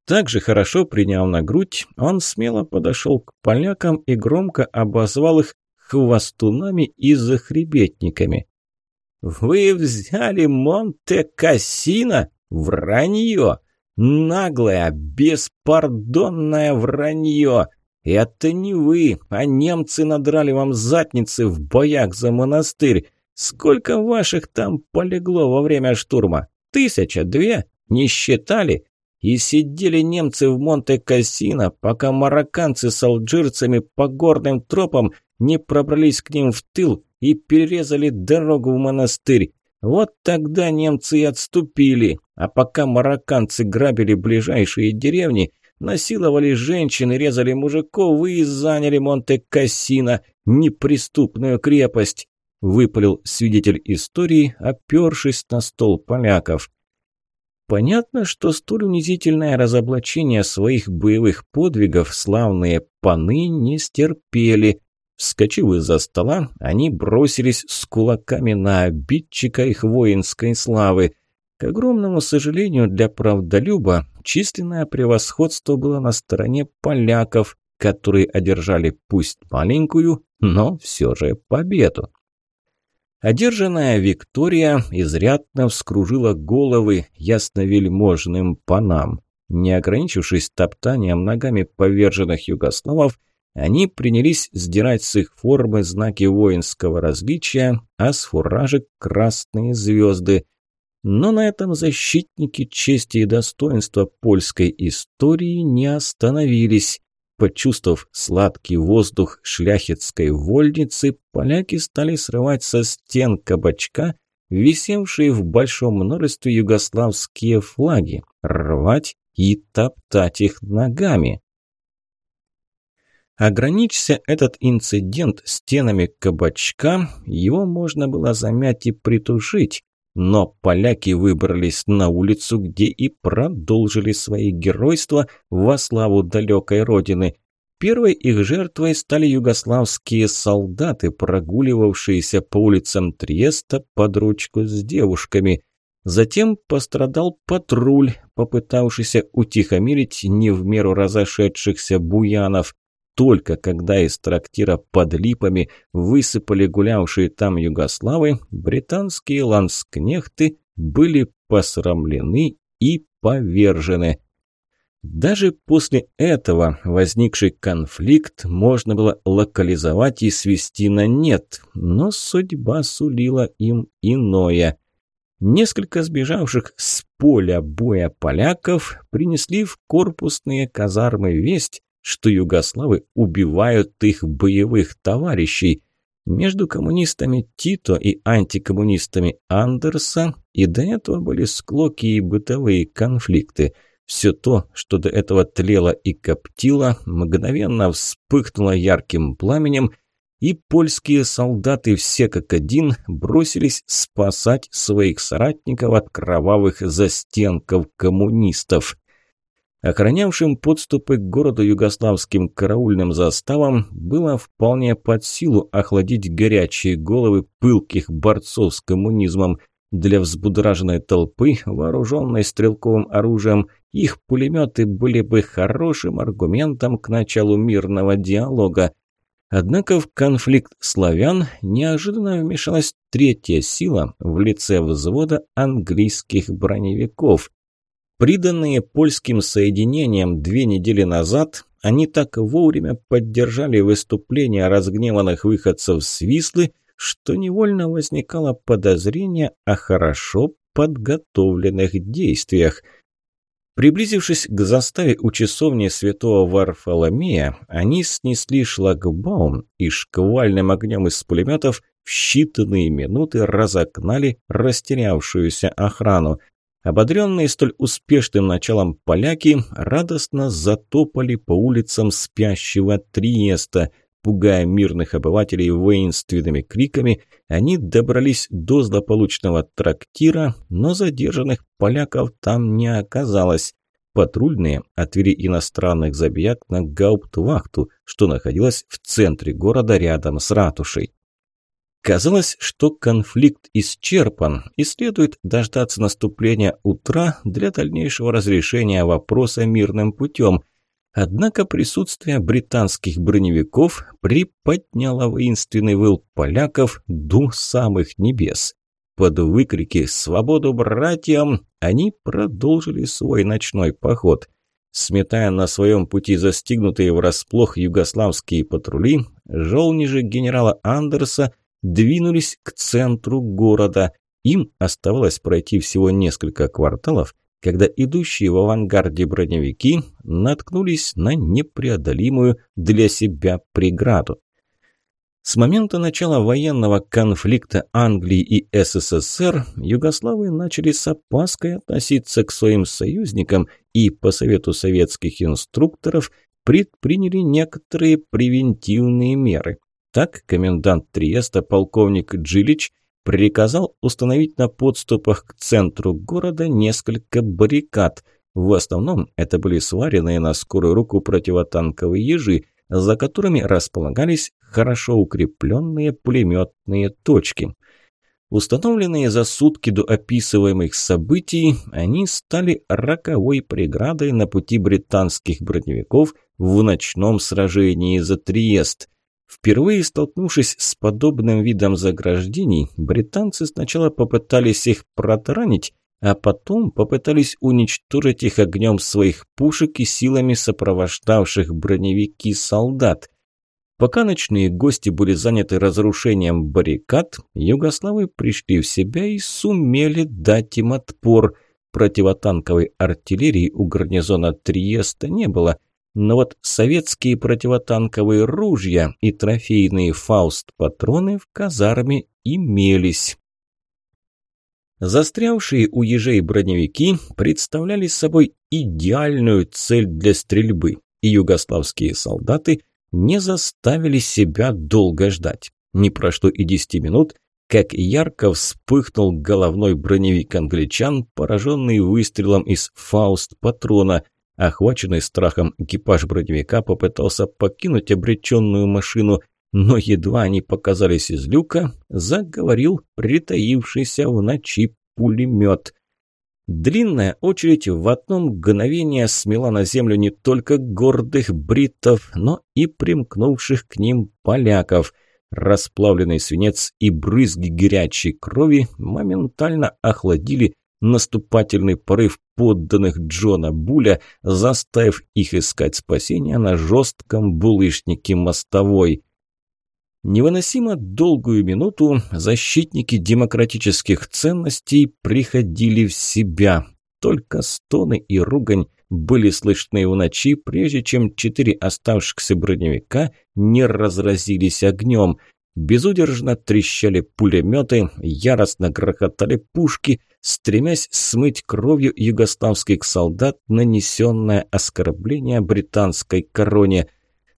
Также хорошо приняв на грудь, он смело подошел к полякам и громко обозвал их хвостунами и захребетниками. «Вы взяли Монте-Кассино? Вранье! Наглое, беспардонное вранье! «Это не вы, а немцы надрали вам задницы в боях за монастырь. Сколько ваших там полегло во время штурма? Тысяча? Две? Не считали?» И сидели немцы в Монте-Кассино, пока марокканцы с алжирцами по горным тропам не пробрались к ним в тыл и перерезали дорогу в монастырь. Вот тогда немцы и отступили, а пока марокканцы грабили ближайшие деревни, насиловали женщин и резали мужиков Вы заняли Монте-Кассино, неприступную крепость», – выпалил свидетель истории, опершись на стол поляков. Понятно, что столь унизительное разоблачение своих боевых подвигов славные паны не стерпели. Вскочив из-за стола, они бросились с кулаками на обидчика их воинской славы. К огромному сожалению для правдолюба, Численное превосходство было на стороне поляков, которые одержали пусть маленькую, но все же победу. Одержанная Виктория изрядно вскружила головы ясновельможным панам. Не ограничившись топтанием ногами поверженных югославов, они принялись сдирать с их формы знаки воинского различия, а с фуражек красные звезды – но на этом защитники чести и достоинства польской истории не остановились. Почувствовав сладкий воздух шляхетской вольницы, поляки стали срывать со стен кабачка висевшие в большом множестве югославские флаги, рвать и топтать их ногами. Ограничься этот инцидент стенами кабачка, его можно было замять и притушить, но поляки выбрались на улицу, где и продолжили свои геройства во славу далекой родины. Первой их жертвой стали югославские солдаты, прогуливавшиеся по улицам Триеста под ручку с девушками. Затем пострадал патруль, попытавшийся утихомирить не в меру разошедшихся буянов только когда из трактира под липами высыпали гулявшие там югославы, британские ланскнехты были посрамлены и повержены. Даже после этого возникший конфликт можно было локализовать и свести на нет, но судьба сулила им иное. Несколько сбежавших с поля боя поляков принесли в корпусные казармы весть, что югославы убивают их боевых товарищей. Между коммунистами Тито и антикоммунистами Андерса и до этого были склоки и бытовые конфликты. Все то, что до этого тлело и коптило, мгновенно вспыхнуло ярким пламенем, и польские солдаты все как один бросились спасать своих соратников от кровавых застенков коммунистов охранявшим подступы к городу югославским караульным заставам, было вполне под силу охладить горячие головы пылких борцов с коммунизмом. Для взбудраженной толпы, вооруженной стрелковым оружием, их пулеметы были бы хорошим аргументом к началу мирного диалога. Однако в конфликт славян неожиданно вмешалась третья сила в лице взвода английских броневиков, Приданные польским соединением две недели назад, они так вовремя поддержали выступление разгневанных выходцев с Вислы, что невольно возникало подозрение о хорошо подготовленных действиях. Приблизившись к заставе у часовни святого Варфоломея, они снесли шлагбаум и шквальным огнем из пулеметов в считанные минуты разогнали растерявшуюся охрану. Ободренные столь успешным началом поляки радостно затопали по улицам спящего Триеста. Пугая мирных обывателей воинственными криками, они добрались до злополучного трактира, но задержанных поляков там не оказалось. Патрульные отвели иностранных забияк на гауптвахту, что находилась в центре города рядом с ратушей. Казалось, что конфликт исчерпан, и следует дождаться наступления утра для дальнейшего разрешения вопроса мирным путем. Однако присутствие британских броневиков приподняло воинственный выл поляков до самых небес. Под выкрики «Свободу братьям!» они продолжили свой ночной поход – Сметая на своем пути застигнутые врасплох югославские патрули, жолнижи генерала Андерса двинулись к центру города. Им оставалось пройти всего несколько кварталов, когда идущие в авангарде броневики наткнулись на непреодолимую для себя преграду. С момента начала военного конфликта Англии и СССР югославы начали с опаской относиться к своим союзникам и по совету советских инструкторов предприняли некоторые превентивные меры так комендант Триеста полковник Джилич приказал установить на подступах к центру города несколько баррикад. В основном это были сваренные на скорую руку противотанковые ежи, за которыми располагались хорошо укрепленные пулеметные точки. Установленные за сутки до описываемых событий, они стали роковой преградой на пути британских броневиков в ночном сражении за Триест – Впервые столкнувшись с подобным видом заграждений, британцы сначала попытались их протаранить, а потом попытались уничтожить их огнем своих пушек и силами сопровождавших броневики солдат. Пока ночные гости были заняты разрушением баррикад, югославы пришли в себя и сумели дать им отпор. Противотанковой артиллерии у гарнизона Триеста не было – но вот советские противотанковые ружья и трофейные фауст-патроны в казарме имелись. Застрявшие у ежей броневики представляли собой идеальную цель для стрельбы, и югославские солдаты не заставили себя долго ждать. Не прошло и десяти минут, как ярко вспыхнул головной броневик англичан, пораженный выстрелом из фауст-патрона – Охваченный страхом экипаж броневика попытался покинуть обреченную машину, но едва они показались из люка, заговорил притаившийся в ночи пулемет. Длинная очередь в одно мгновение смела на землю не только гордых бритов, но и примкнувших к ним поляков – Расплавленный свинец и брызги горячей крови моментально охладили Наступательный порыв подданных Джона Буля, заставив их искать спасения на жестком булыжнике мостовой. Невыносимо долгую минуту защитники демократических ценностей приходили в себя. Только стоны и ругань были слышны у ночи, прежде чем четыре оставшихся броневика не разразились огнем – Безудержно трещали пулеметы, яростно грохотали пушки, стремясь смыть кровью югославских солдат нанесенное оскорбление британской короне.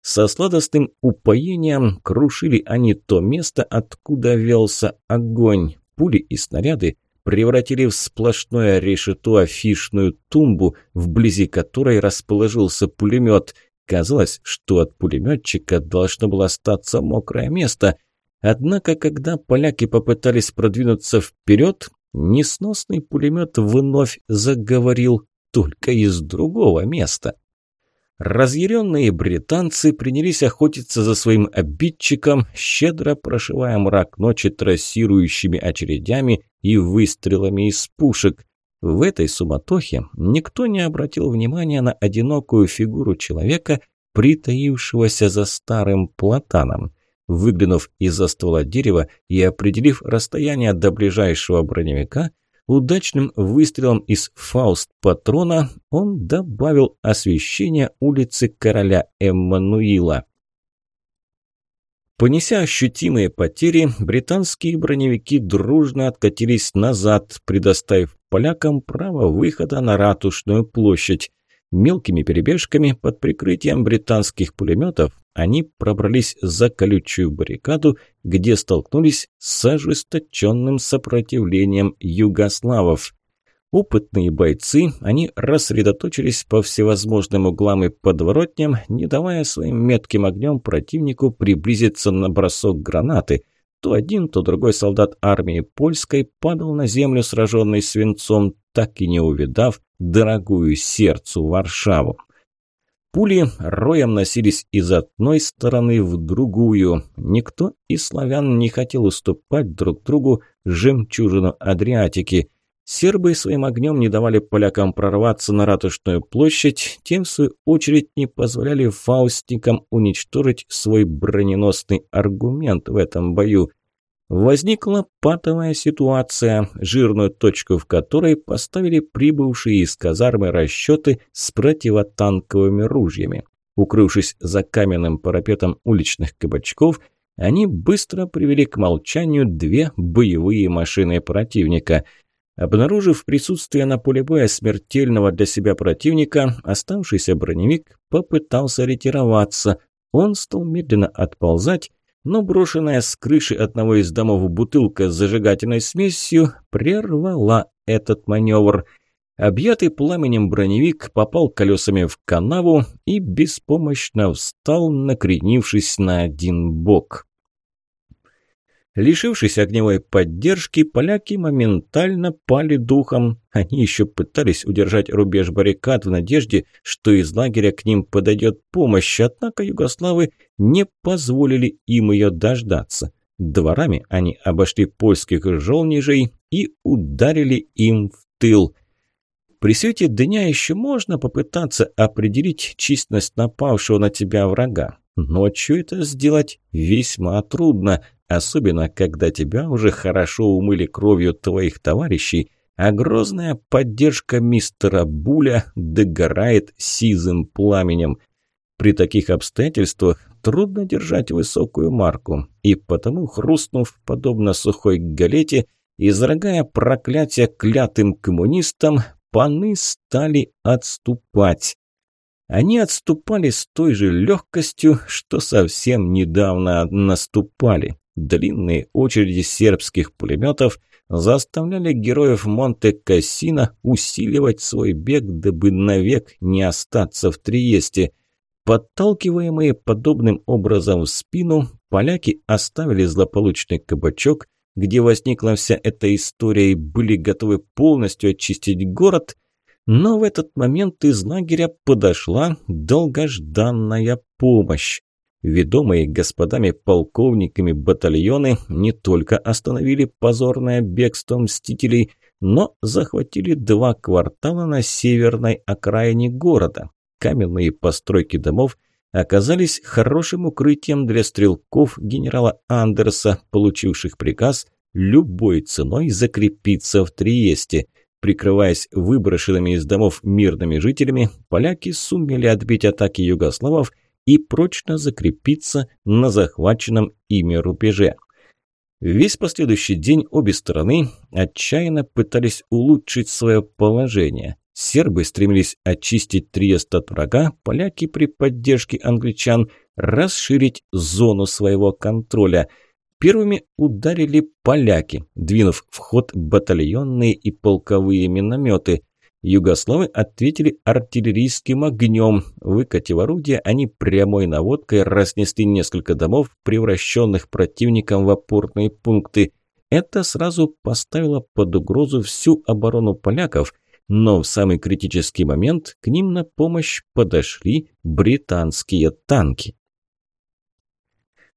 Со сладостным упоением крушили они то место, откуда велся огонь. Пули и снаряды превратили в сплошное решето афишную тумбу, вблизи которой расположился пулемет – казалось, что от пулеметчика должно было остаться мокрое место. Однако, когда поляки попытались продвинуться вперед, несносный пулемет вновь заговорил только из другого места. Разъяренные британцы принялись охотиться за своим обидчиком, щедро прошивая мрак ночи трассирующими очередями и выстрелами из пушек. В этой суматохе никто не обратил внимания на одинокую фигуру человека, притаившегося за старым платаном. Выглянув из-за ствола дерева и определив расстояние до ближайшего броневика, удачным выстрелом из фауст-патрона он добавил освещение улицы короля Эммануила. Понеся ощутимые потери, британские броневики дружно откатились назад, предоставив полякам право выхода на ратушную площадь. Мелкими перебежками под прикрытием британских пулеметов они пробрались за колючую баррикаду, где столкнулись с ожесточенным сопротивлением югославов. Опытные бойцы, они рассредоточились по всевозможным углам и подворотням, не давая своим метким огнем противнику приблизиться на бросок гранаты. То один, то другой солдат армии польской падал на землю, сраженный свинцом, так и не увидав дорогую сердцу Варшаву. Пули роем носились из одной стороны в другую. Никто из славян не хотел уступать друг другу жемчужину Адриатики – Сербы своим огнем не давали полякам прорваться на Ратушную площадь, тем в свою очередь не позволяли фаустникам уничтожить свой броненосный аргумент в этом бою. Возникла патовая ситуация, жирную точку в которой поставили прибывшие из казармы расчеты с противотанковыми ружьями. Укрывшись за каменным парапетом уличных кабачков, они быстро привели к молчанию две боевые машины противника – Обнаружив присутствие на поле боя смертельного для себя противника, оставшийся броневик попытался ретироваться. Он стал медленно отползать, но брошенная с крыши одного из домов бутылка с зажигательной смесью прервала этот маневр. Объятый пламенем броневик попал колесами в канаву и беспомощно встал, накренившись на один бок. Лишившись огневой поддержки, поляки моментально пали духом. Они еще пытались удержать рубеж баррикад в надежде, что из лагеря к ним подойдет помощь, однако югославы не позволили им ее дождаться. Дворами они обошли польских желнижей и ударили им в тыл. При свете дня еще можно попытаться определить численность напавшего на тебя врага. Ночью это сделать весьма трудно – особенно когда тебя уже хорошо умыли кровью твоих товарищей, а грозная поддержка мистера Буля догорает сизым пламенем. При таких обстоятельствах трудно держать высокую марку, и потому, хрустнув, подобно сухой галете, изрыгая проклятие клятым коммунистам, паны стали отступать. Они отступали с той же легкостью, что совсем недавно наступали длинные очереди сербских пулеметов заставляли героев Монте-Кассино усиливать свой бег, дабы навек не остаться в Триесте. Подталкиваемые подобным образом в спину, поляки оставили злополучный кабачок, где возникла вся эта история и были готовы полностью очистить город, но в этот момент из лагеря подошла долгожданная помощь. Ведомые господами полковниками батальоны не только остановили позорное бегство мстителей, но захватили два квартала на северной окраине города. Каменные постройки домов оказались хорошим укрытием для стрелков генерала Андерса, получивших приказ любой ценой закрепиться в Триесте – Прикрываясь выброшенными из домов мирными жителями, поляки сумели отбить атаки югославов и прочно закрепиться на захваченном ими рубеже. Весь последующий день обе стороны отчаянно пытались улучшить свое положение. Сербы стремились очистить Триест от врага, поляки при поддержке англичан расширить зону своего контроля. Первыми ударили поляки, двинув в ход батальонные и полковые минометы. Югославы ответили артиллерийским огнем. Выкатив орудие, они прямой наводкой разнесли несколько домов, превращенных противником в опорные пункты. Это сразу поставило под угрозу всю оборону поляков, но в самый критический момент к ним на помощь подошли британские танки.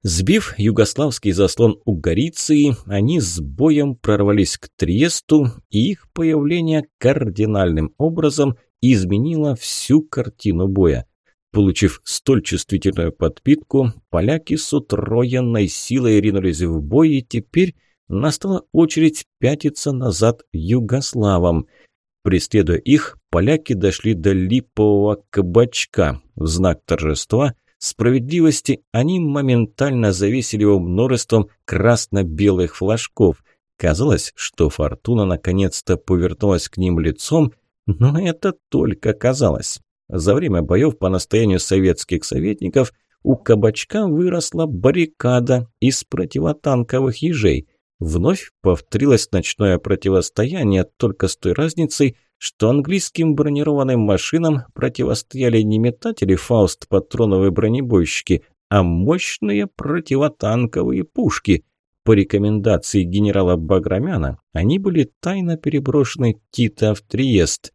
Сбив югославский заслон у Гориции, они с боем прорвались к Триесту, и их появление кардинальным образом изменило всю картину боя. Получив столь чувствительную подпитку, поляки с утроенной силой ринулись в бой, и теперь настала очередь пятиться назад югославам. Преследуя их, поляки дошли до липового кабачка. В знак торжества справедливости они моментально завесили его множеством красно-белых флажков. Казалось, что фортуна наконец-то повернулась к ним лицом, но это только казалось. За время боев по настоянию советских советников у кабачка выросла баррикада из противотанковых ежей. Вновь повторилось ночное противостояние, только с той разницей, что английским бронированным машинам противостояли не метатели Фауст патроновые бронебойщики, а мощные противотанковые пушки. По рекомендации генерала Баграмяна они были тайно переброшены Тита в Триест.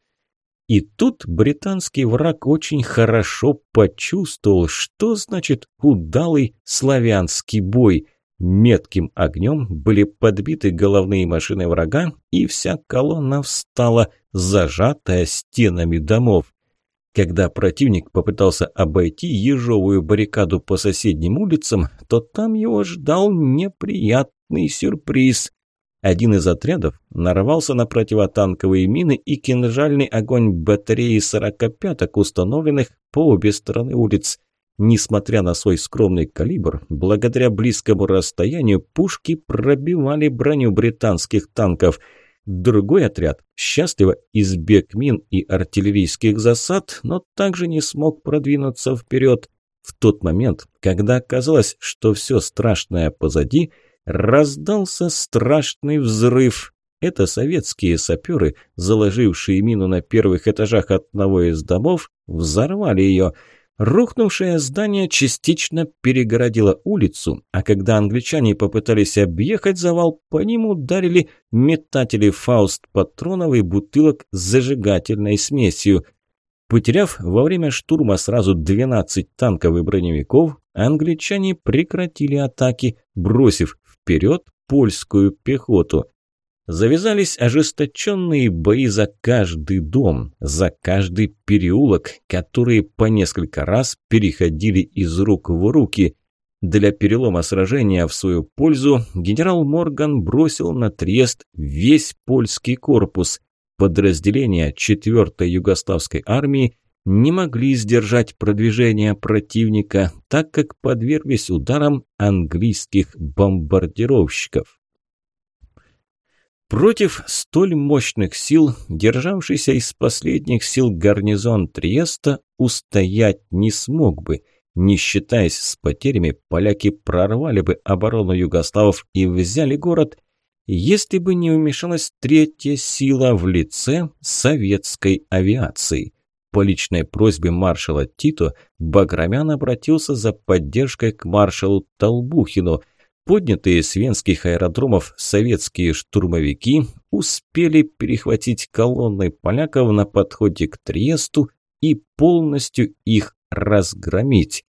И тут британский враг очень хорошо почувствовал, что значит «удалый славянский бой», Метким огнем были подбиты головные машины врага, и вся колонна встала, зажатая стенами домов. Когда противник попытался обойти ежовую баррикаду по соседним улицам, то там его ждал неприятный сюрприз. Один из отрядов нарвался на противотанковые мины и кинжальный огонь батареи сорокопяток, установленных по обе стороны улиц – Несмотря на свой скромный калибр, благодаря близкому расстоянию пушки пробивали броню британских танков. Другой отряд счастливо избег мин и артиллерийских засад, но также не смог продвинуться вперед. В тот момент, когда казалось, что все страшное позади, раздался страшный взрыв. Это советские саперы, заложившие мину на первых этажах одного из домов, взорвали ее – Рухнувшее здание частично перегородило улицу, а когда англичане попытались объехать завал, по ним ударили метатели фауст патронов и бутылок с зажигательной смесью. Потеряв во время штурма сразу 12 танков и броневиков, англичане прекратили атаки, бросив вперед польскую пехоту. Завязались ожесточенные бои за каждый дом, за каждый переулок, которые по несколько раз переходили из рук в руки. Для перелома сражения в свою пользу генерал Морган бросил на трест весь польский корпус. Подразделения 4-й югославской армии не могли сдержать продвижение противника, так как подверглись ударам английских бомбардировщиков. Против столь мощных сил, державшийся из последних сил гарнизон Триеста устоять не смог бы. Не считаясь с потерями, поляки прорвали бы оборону югославов и взяли город, если бы не вмешалась третья сила в лице советской авиации. По личной просьбе маршала Тито Баграмян обратился за поддержкой к маршалу Толбухину – Поднятые с венских аэродромов советские штурмовики успели перехватить колонны поляков на подходе к Триесту и полностью их разгромить.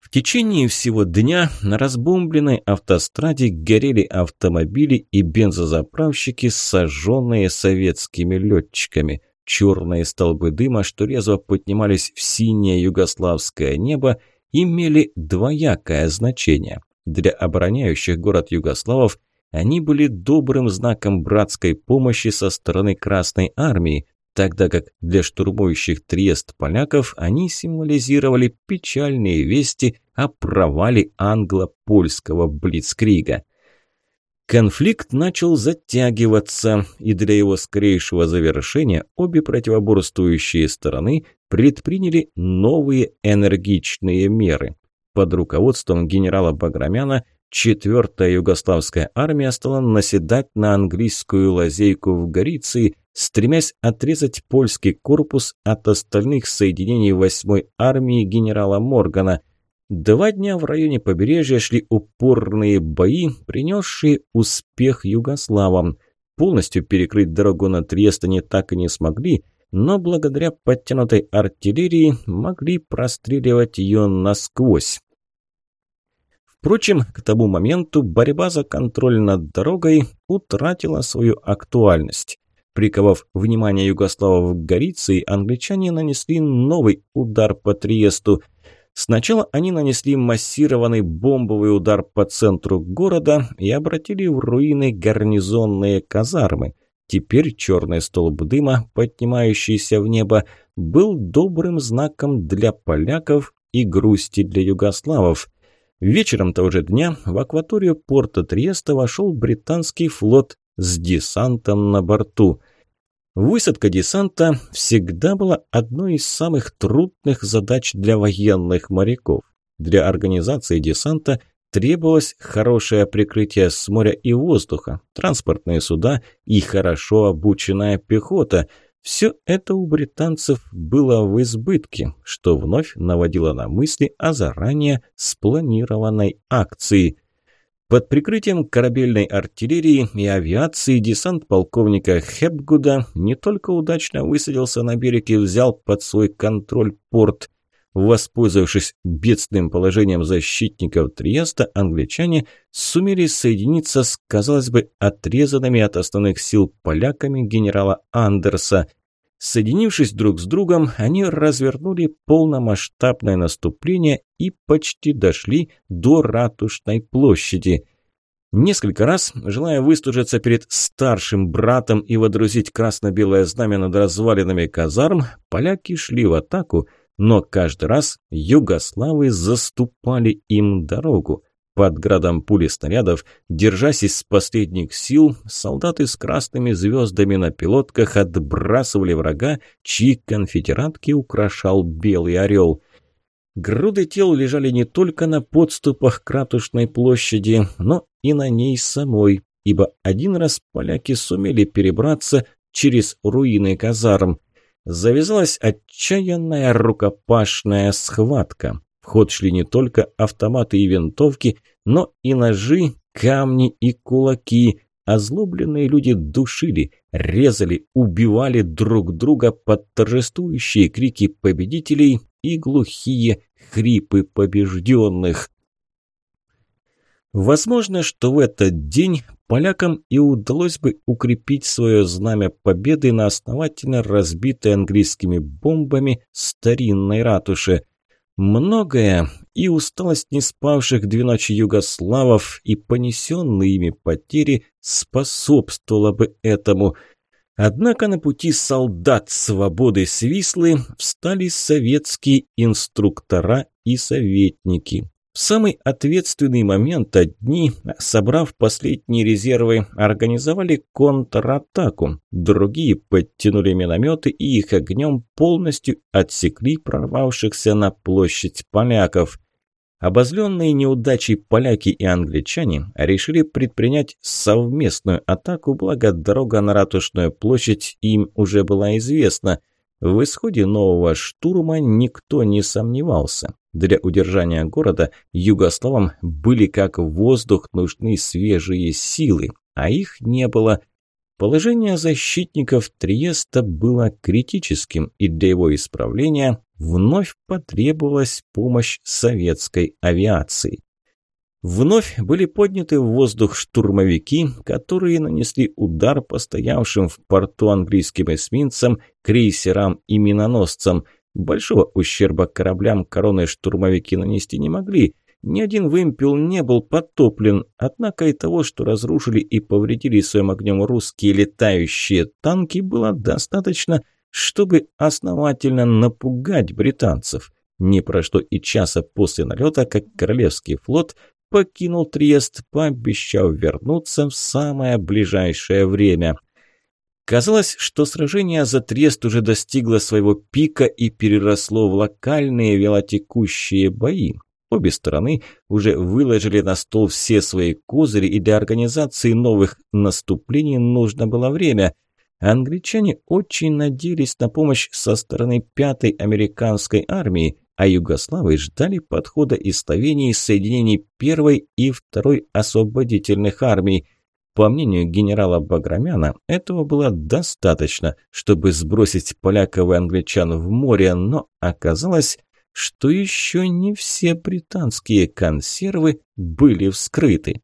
В течение всего дня на разбомбленной автостраде горели автомобили и бензозаправщики, сожженные советскими летчиками. Черные столбы дыма, что резво поднимались в синее югославское небо, имели двоякое значение для обороняющих город Югославов они были добрым знаком братской помощи со стороны Красной Армии, тогда как для штурмующих Триест поляков они символизировали печальные вести о провале англо-польского Блицкрига. Конфликт начал затягиваться, и для его скорейшего завершения обе противоборствующие стороны предприняли новые энергичные меры под руководством генерала Баграмяна 4-я Югославская армия стала наседать на английскую лазейку в Гориции, стремясь отрезать польский корпус от остальных соединений 8-й армии генерала Моргана. Два дня в районе побережья шли упорные бои, принесшие успех югославам. Полностью перекрыть дорогу на Триест они так и не смогли, но благодаря подтянутой артиллерии могли простреливать ее насквозь. Впрочем, к тому моменту борьба за контроль над дорогой утратила свою актуальность. Приковав внимание югославов к Гориции, англичане нанесли новый удар по Триесту. Сначала они нанесли массированный бомбовый удар по центру города и обратили в руины гарнизонные казармы. Теперь черный столб дыма, поднимающийся в небо, был добрым знаком для поляков и грусти для югославов. Вечером того же дня в акваторию порта Триеста вошел британский флот с десантом на борту. Высадка десанта всегда была одной из самых трудных задач для военных моряков. Для организации десанта требовалось хорошее прикрытие с моря и воздуха, транспортные суда и хорошо обученная пехота – все это у британцев было в избытке, что вновь наводило на мысли о заранее спланированной акции. Под прикрытием корабельной артиллерии и авиации десант полковника Хепгуда не только удачно высадился на берег и взял под свой контроль порт, Воспользовавшись бедственным положением защитников Триеста, англичане сумели соединиться с, казалось бы, отрезанными от основных сил поляками генерала Андерса. Соединившись друг с другом, они развернули полномасштабное наступление и почти дошли до Ратушной площади – Несколько раз, желая выстужиться перед старшим братом и водрузить красно-белое знамя над развалинами казарм, поляки шли в атаку, но каждый раз югославы заступали им дорогу. Под градом пули снарядов, держась из последних сил, солдаты с красными звездами на пилотках отбрасывали врага, чьи конфедератки украшал белый орел. Груды тел лежали не только на подступах к Ратушной площади, но и на ней самой, ибо один раз поляки сумели перебраться через руины казарм завязалась отчаянная рукопашная схватка. В ход шли не только автоматы и винтовки, но и ножи, камни и кулаки. Озлобленные люди душили, резали, убивали друг друга под торжествующие крики победителей и глухие хрипы побежденных. Возможно, что в этот день полякам и удалось бы укрепить свое знамя победы на основательно разбитой английскими бомбами старинной ратуши. Многое и усталость не спавших две ночи югославов и понесенные ими потери способствовало бы этому. Однако на пути солдат свободы Свислы встали советские инструктора и советники. В самый ответственный момент одни, собрав последние резервы, организовали контратаку. Другие подтянули минометы и их огнем полностью отсекли прорвавшихся на площадь поляков. Обозленные неудачей поляки и англичане решили предпринять совместную атаку, благо дорога на Ратушную площадь им уже была известна. В исходе нового штурма никто не сомневался. Для удержания города югославам были как воздух нужны свежие силы, а их не было. Положение защитников Триеста было критическим, и для его исправления вновь потребовалась помощь советской авиации. Вновь были подняты в воздух штурмовики, которые нанесли удар постоявшим в порту английским эсминцам, крейсерам и миноносцам – Большого ущерба кораблям короны штурмовики нанести не могли. Ни один вымпел не был потоплен, однако и того, что разрушили и повредили своим огнем русские летающие танки, было достаточно, чтобы основательно напугать британцев. Не прошло и часа после налета, как Королевский флот покинул Триест, пообещав вернуться в самое ближайшее время. Казалось, что сражение за Трест уже достигло своего пика и переросло в локальные велотекущие бои. Обе стороны уже выложили на стол все свои козыри, и для организации новых наступлений нужно было время. Англичане очень надеялись на помощь со стороны пятой американской армии, а югославы ждали подхода из Словении соединений первой и второй освободительных армий – по мнению генерала Баграмяна, этого было достаточно, чтобы сбросить поляков и англичан в море, но оказалось, что еще не все британские консервы были вскрыты.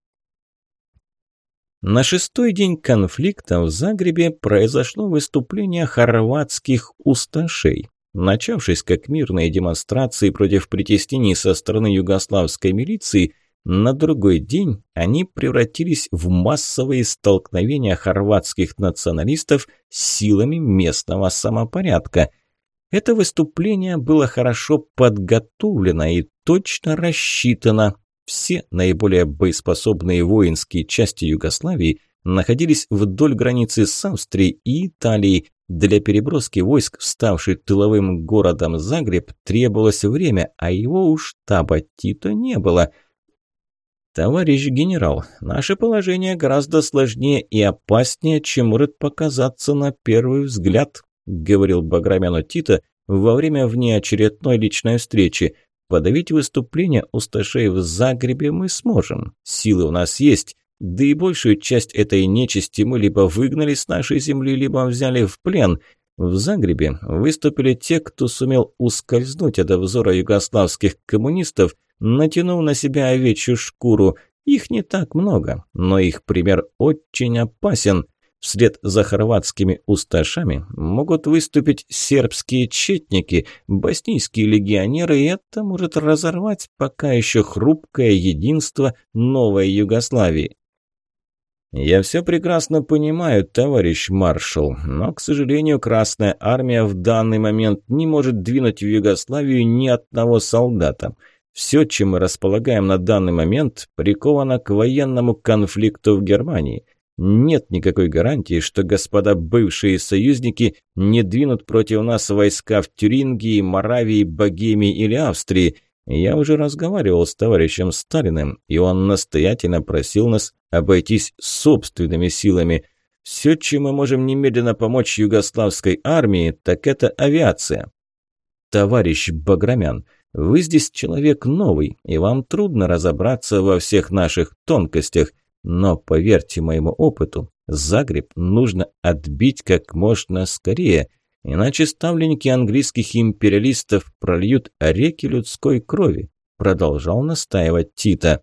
На шестой день конфликта в Загребе произошло выступление хорватских усташей. Начавшись как мирные демонстрации против притеснений со стороны югославской милиции, на другой день они превратились в массовые столкновения хорватских националистов с силами местного самопорядка. Это выступление было хорошо подготовлено и точно рассчитано. Все наиболее боеспособные воинские части Югославии находились вдоль границы с Австрией и Италией. Для переброски войск, вставший тыловым городом Загреб, требовалось время, а его у штаба Тита не было – Товарищ генерал, наше положение гораздо сложнее и опаснее, чем может показаться на первый взгляд, говорил Баграмяну Тита во время внеочередной личной встречи. Подавить выступление усташей в Загребе мы сможем. Силы у нас есть. Да и большую часть этой нечисти мы либо выгнали с нашей земли, либо взяли в плен. В Загребе выступили те, кто сумел ускользнуть от взора югославских коммунистов – натянул на себя овечью шкуру. Их не так много, но их пример очень опасен. Вслед за хорватскими усташами могут выступить сербские четники, боснийские легионеры, и это может разорвать пока еще хрупкое единство новой Югославии. «Я все прекрасно понимаю, товарищ маршал, но, к сожалению, Красная Армия в данный момент не может двинуть в Югославию ни одного солдата». Все, чем мы располагаем на данный момент, приковано к военному конфликту в Германии. Нет никакой гарантии, что господа бывшие союзники не двинут против нас войска в Тюрингии, Моравии, Богемии или Австрии. Я уже разговаривал с товарищем Сталиным, и он настоятельно просил нас обойтись собственными силами. Все, чем мы можем немедленно помочь югославской армии, так это авиация. Товарищ Баграмян – вы здесь человек новый, и вам трудно разобраться во всех наших тонкостях, но поверьте моему опыту, Загреб нужно отбить как можно скорее, иначе ставленники английских империалистов прольют реки людской крови», продолжал настаивать Тита.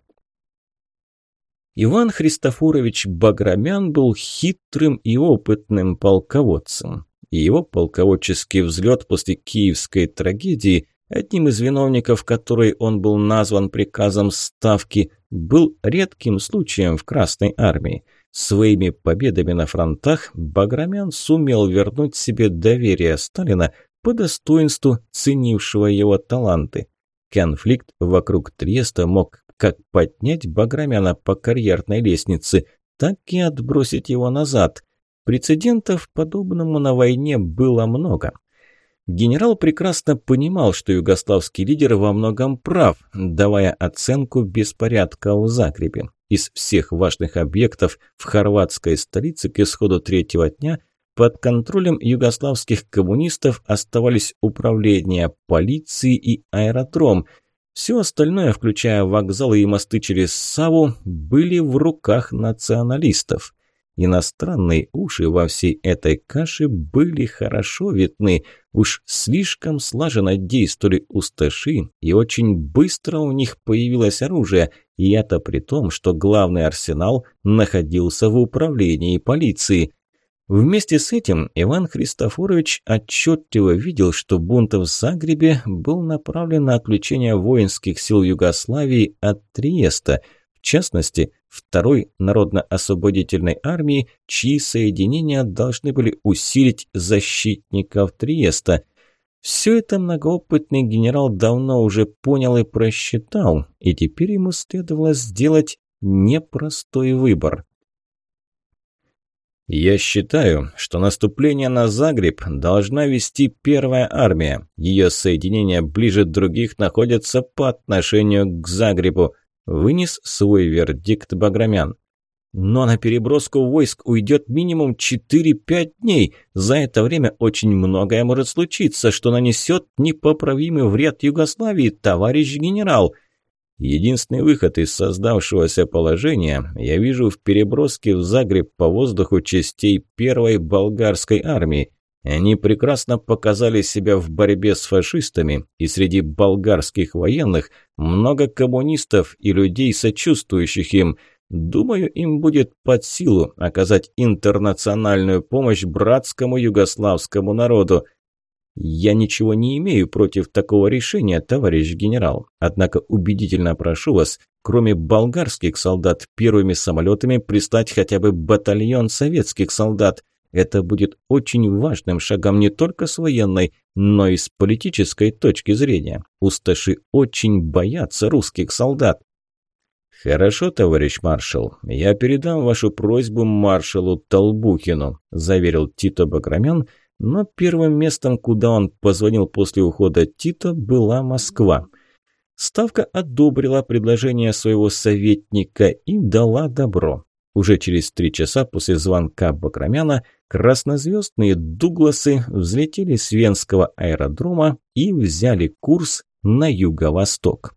Иван Христофорович Баграмян был хитрым и опытным полководцем, и его полководческий взлет после киевской трагедии Одним из виновников, который он был назван приказом Ставки, был редким случаем в Красной армии. Своими победами на фронтах Баграмян сумел вернуть себе доверие Сталина по достоинству ценившего его таланты. Конфликт вокруг Треста мог как поднять Баграмяна по карьерной лестнице, так и отбросить его назад. Прецедентов подобному на войне было много – Генерал прекрасно понимал, что югославский лидер во многом прав, давая оценку беспорядка у Закрепе. Из всех важных объектов в хорватской столице к исходу третьего дня под контролем югославских коммунистов оставались управление полиции и аэродром. Все остальное, включая вокзалы и мосты через Саву, были в руках националистов иностранные уши во всей этой каше были хорошо видны. Уж слишком слаженно действовали усташи, и очень быстро у них появилось оружие, и это при том, что главный арсенал находился в управлении полиции. Вместе с этим Иван Христофорович отчетливо видел, что бунт в Загребе был направлен на отключение воинских сил Югославии от Триеста – в частности, Второй народно-освободительной армии, чьи соединения должны были усилить защитников Триеста. Все это многоопытный генерал давно уже понял и просчитал, и теперь ему следовало сделать непростой выбор. «Я считаю, что наступление на Загреб должна вести первая армия. Ее соединения ближе других находятся по отношению к Загребу вынес свой вердикт Баграмян. Но на переброску войск уйдет минимум 4-5 дней. За это время очень многое может случиться, что нанесет непоправимый вред Югославии, товарищ генерал. Единственный выход из создавшегося положения я вижу в переброске в Загреб по воздуху частей первой болгарской армии. Они прекрасно показали себя в борьбе с фашистами, и среди болгарских военных много коммунистов и людей, сочувствующих им. Думаю, им будет под силу оказать интернациональную помощь братскому югославскому народу. Я ничего не имею против такого решения, товарищ генерал. Однако убедительно прошу вас, кроме болгарских солдат, первыми самолетами пристать хотя бы батальон советских солдат – это будет очень важным шагом не только с военной, но и с политической точки зрения. Усташи очень боятся русских солдат. «Хорошо, товарищ маршал, я передам вашу просьбу маршалу Толбухину», – заверил Тито Баграмян, но первым местом, куда он позвонил после ухода Тито, была Москва. Ставка одобрила предложение своего советника и дала добро. Уже через три часа после звонка Бакрамяна краснозвездные «Дугласы» взлетели с Венского аэродрома и взяли курс на юго-восток.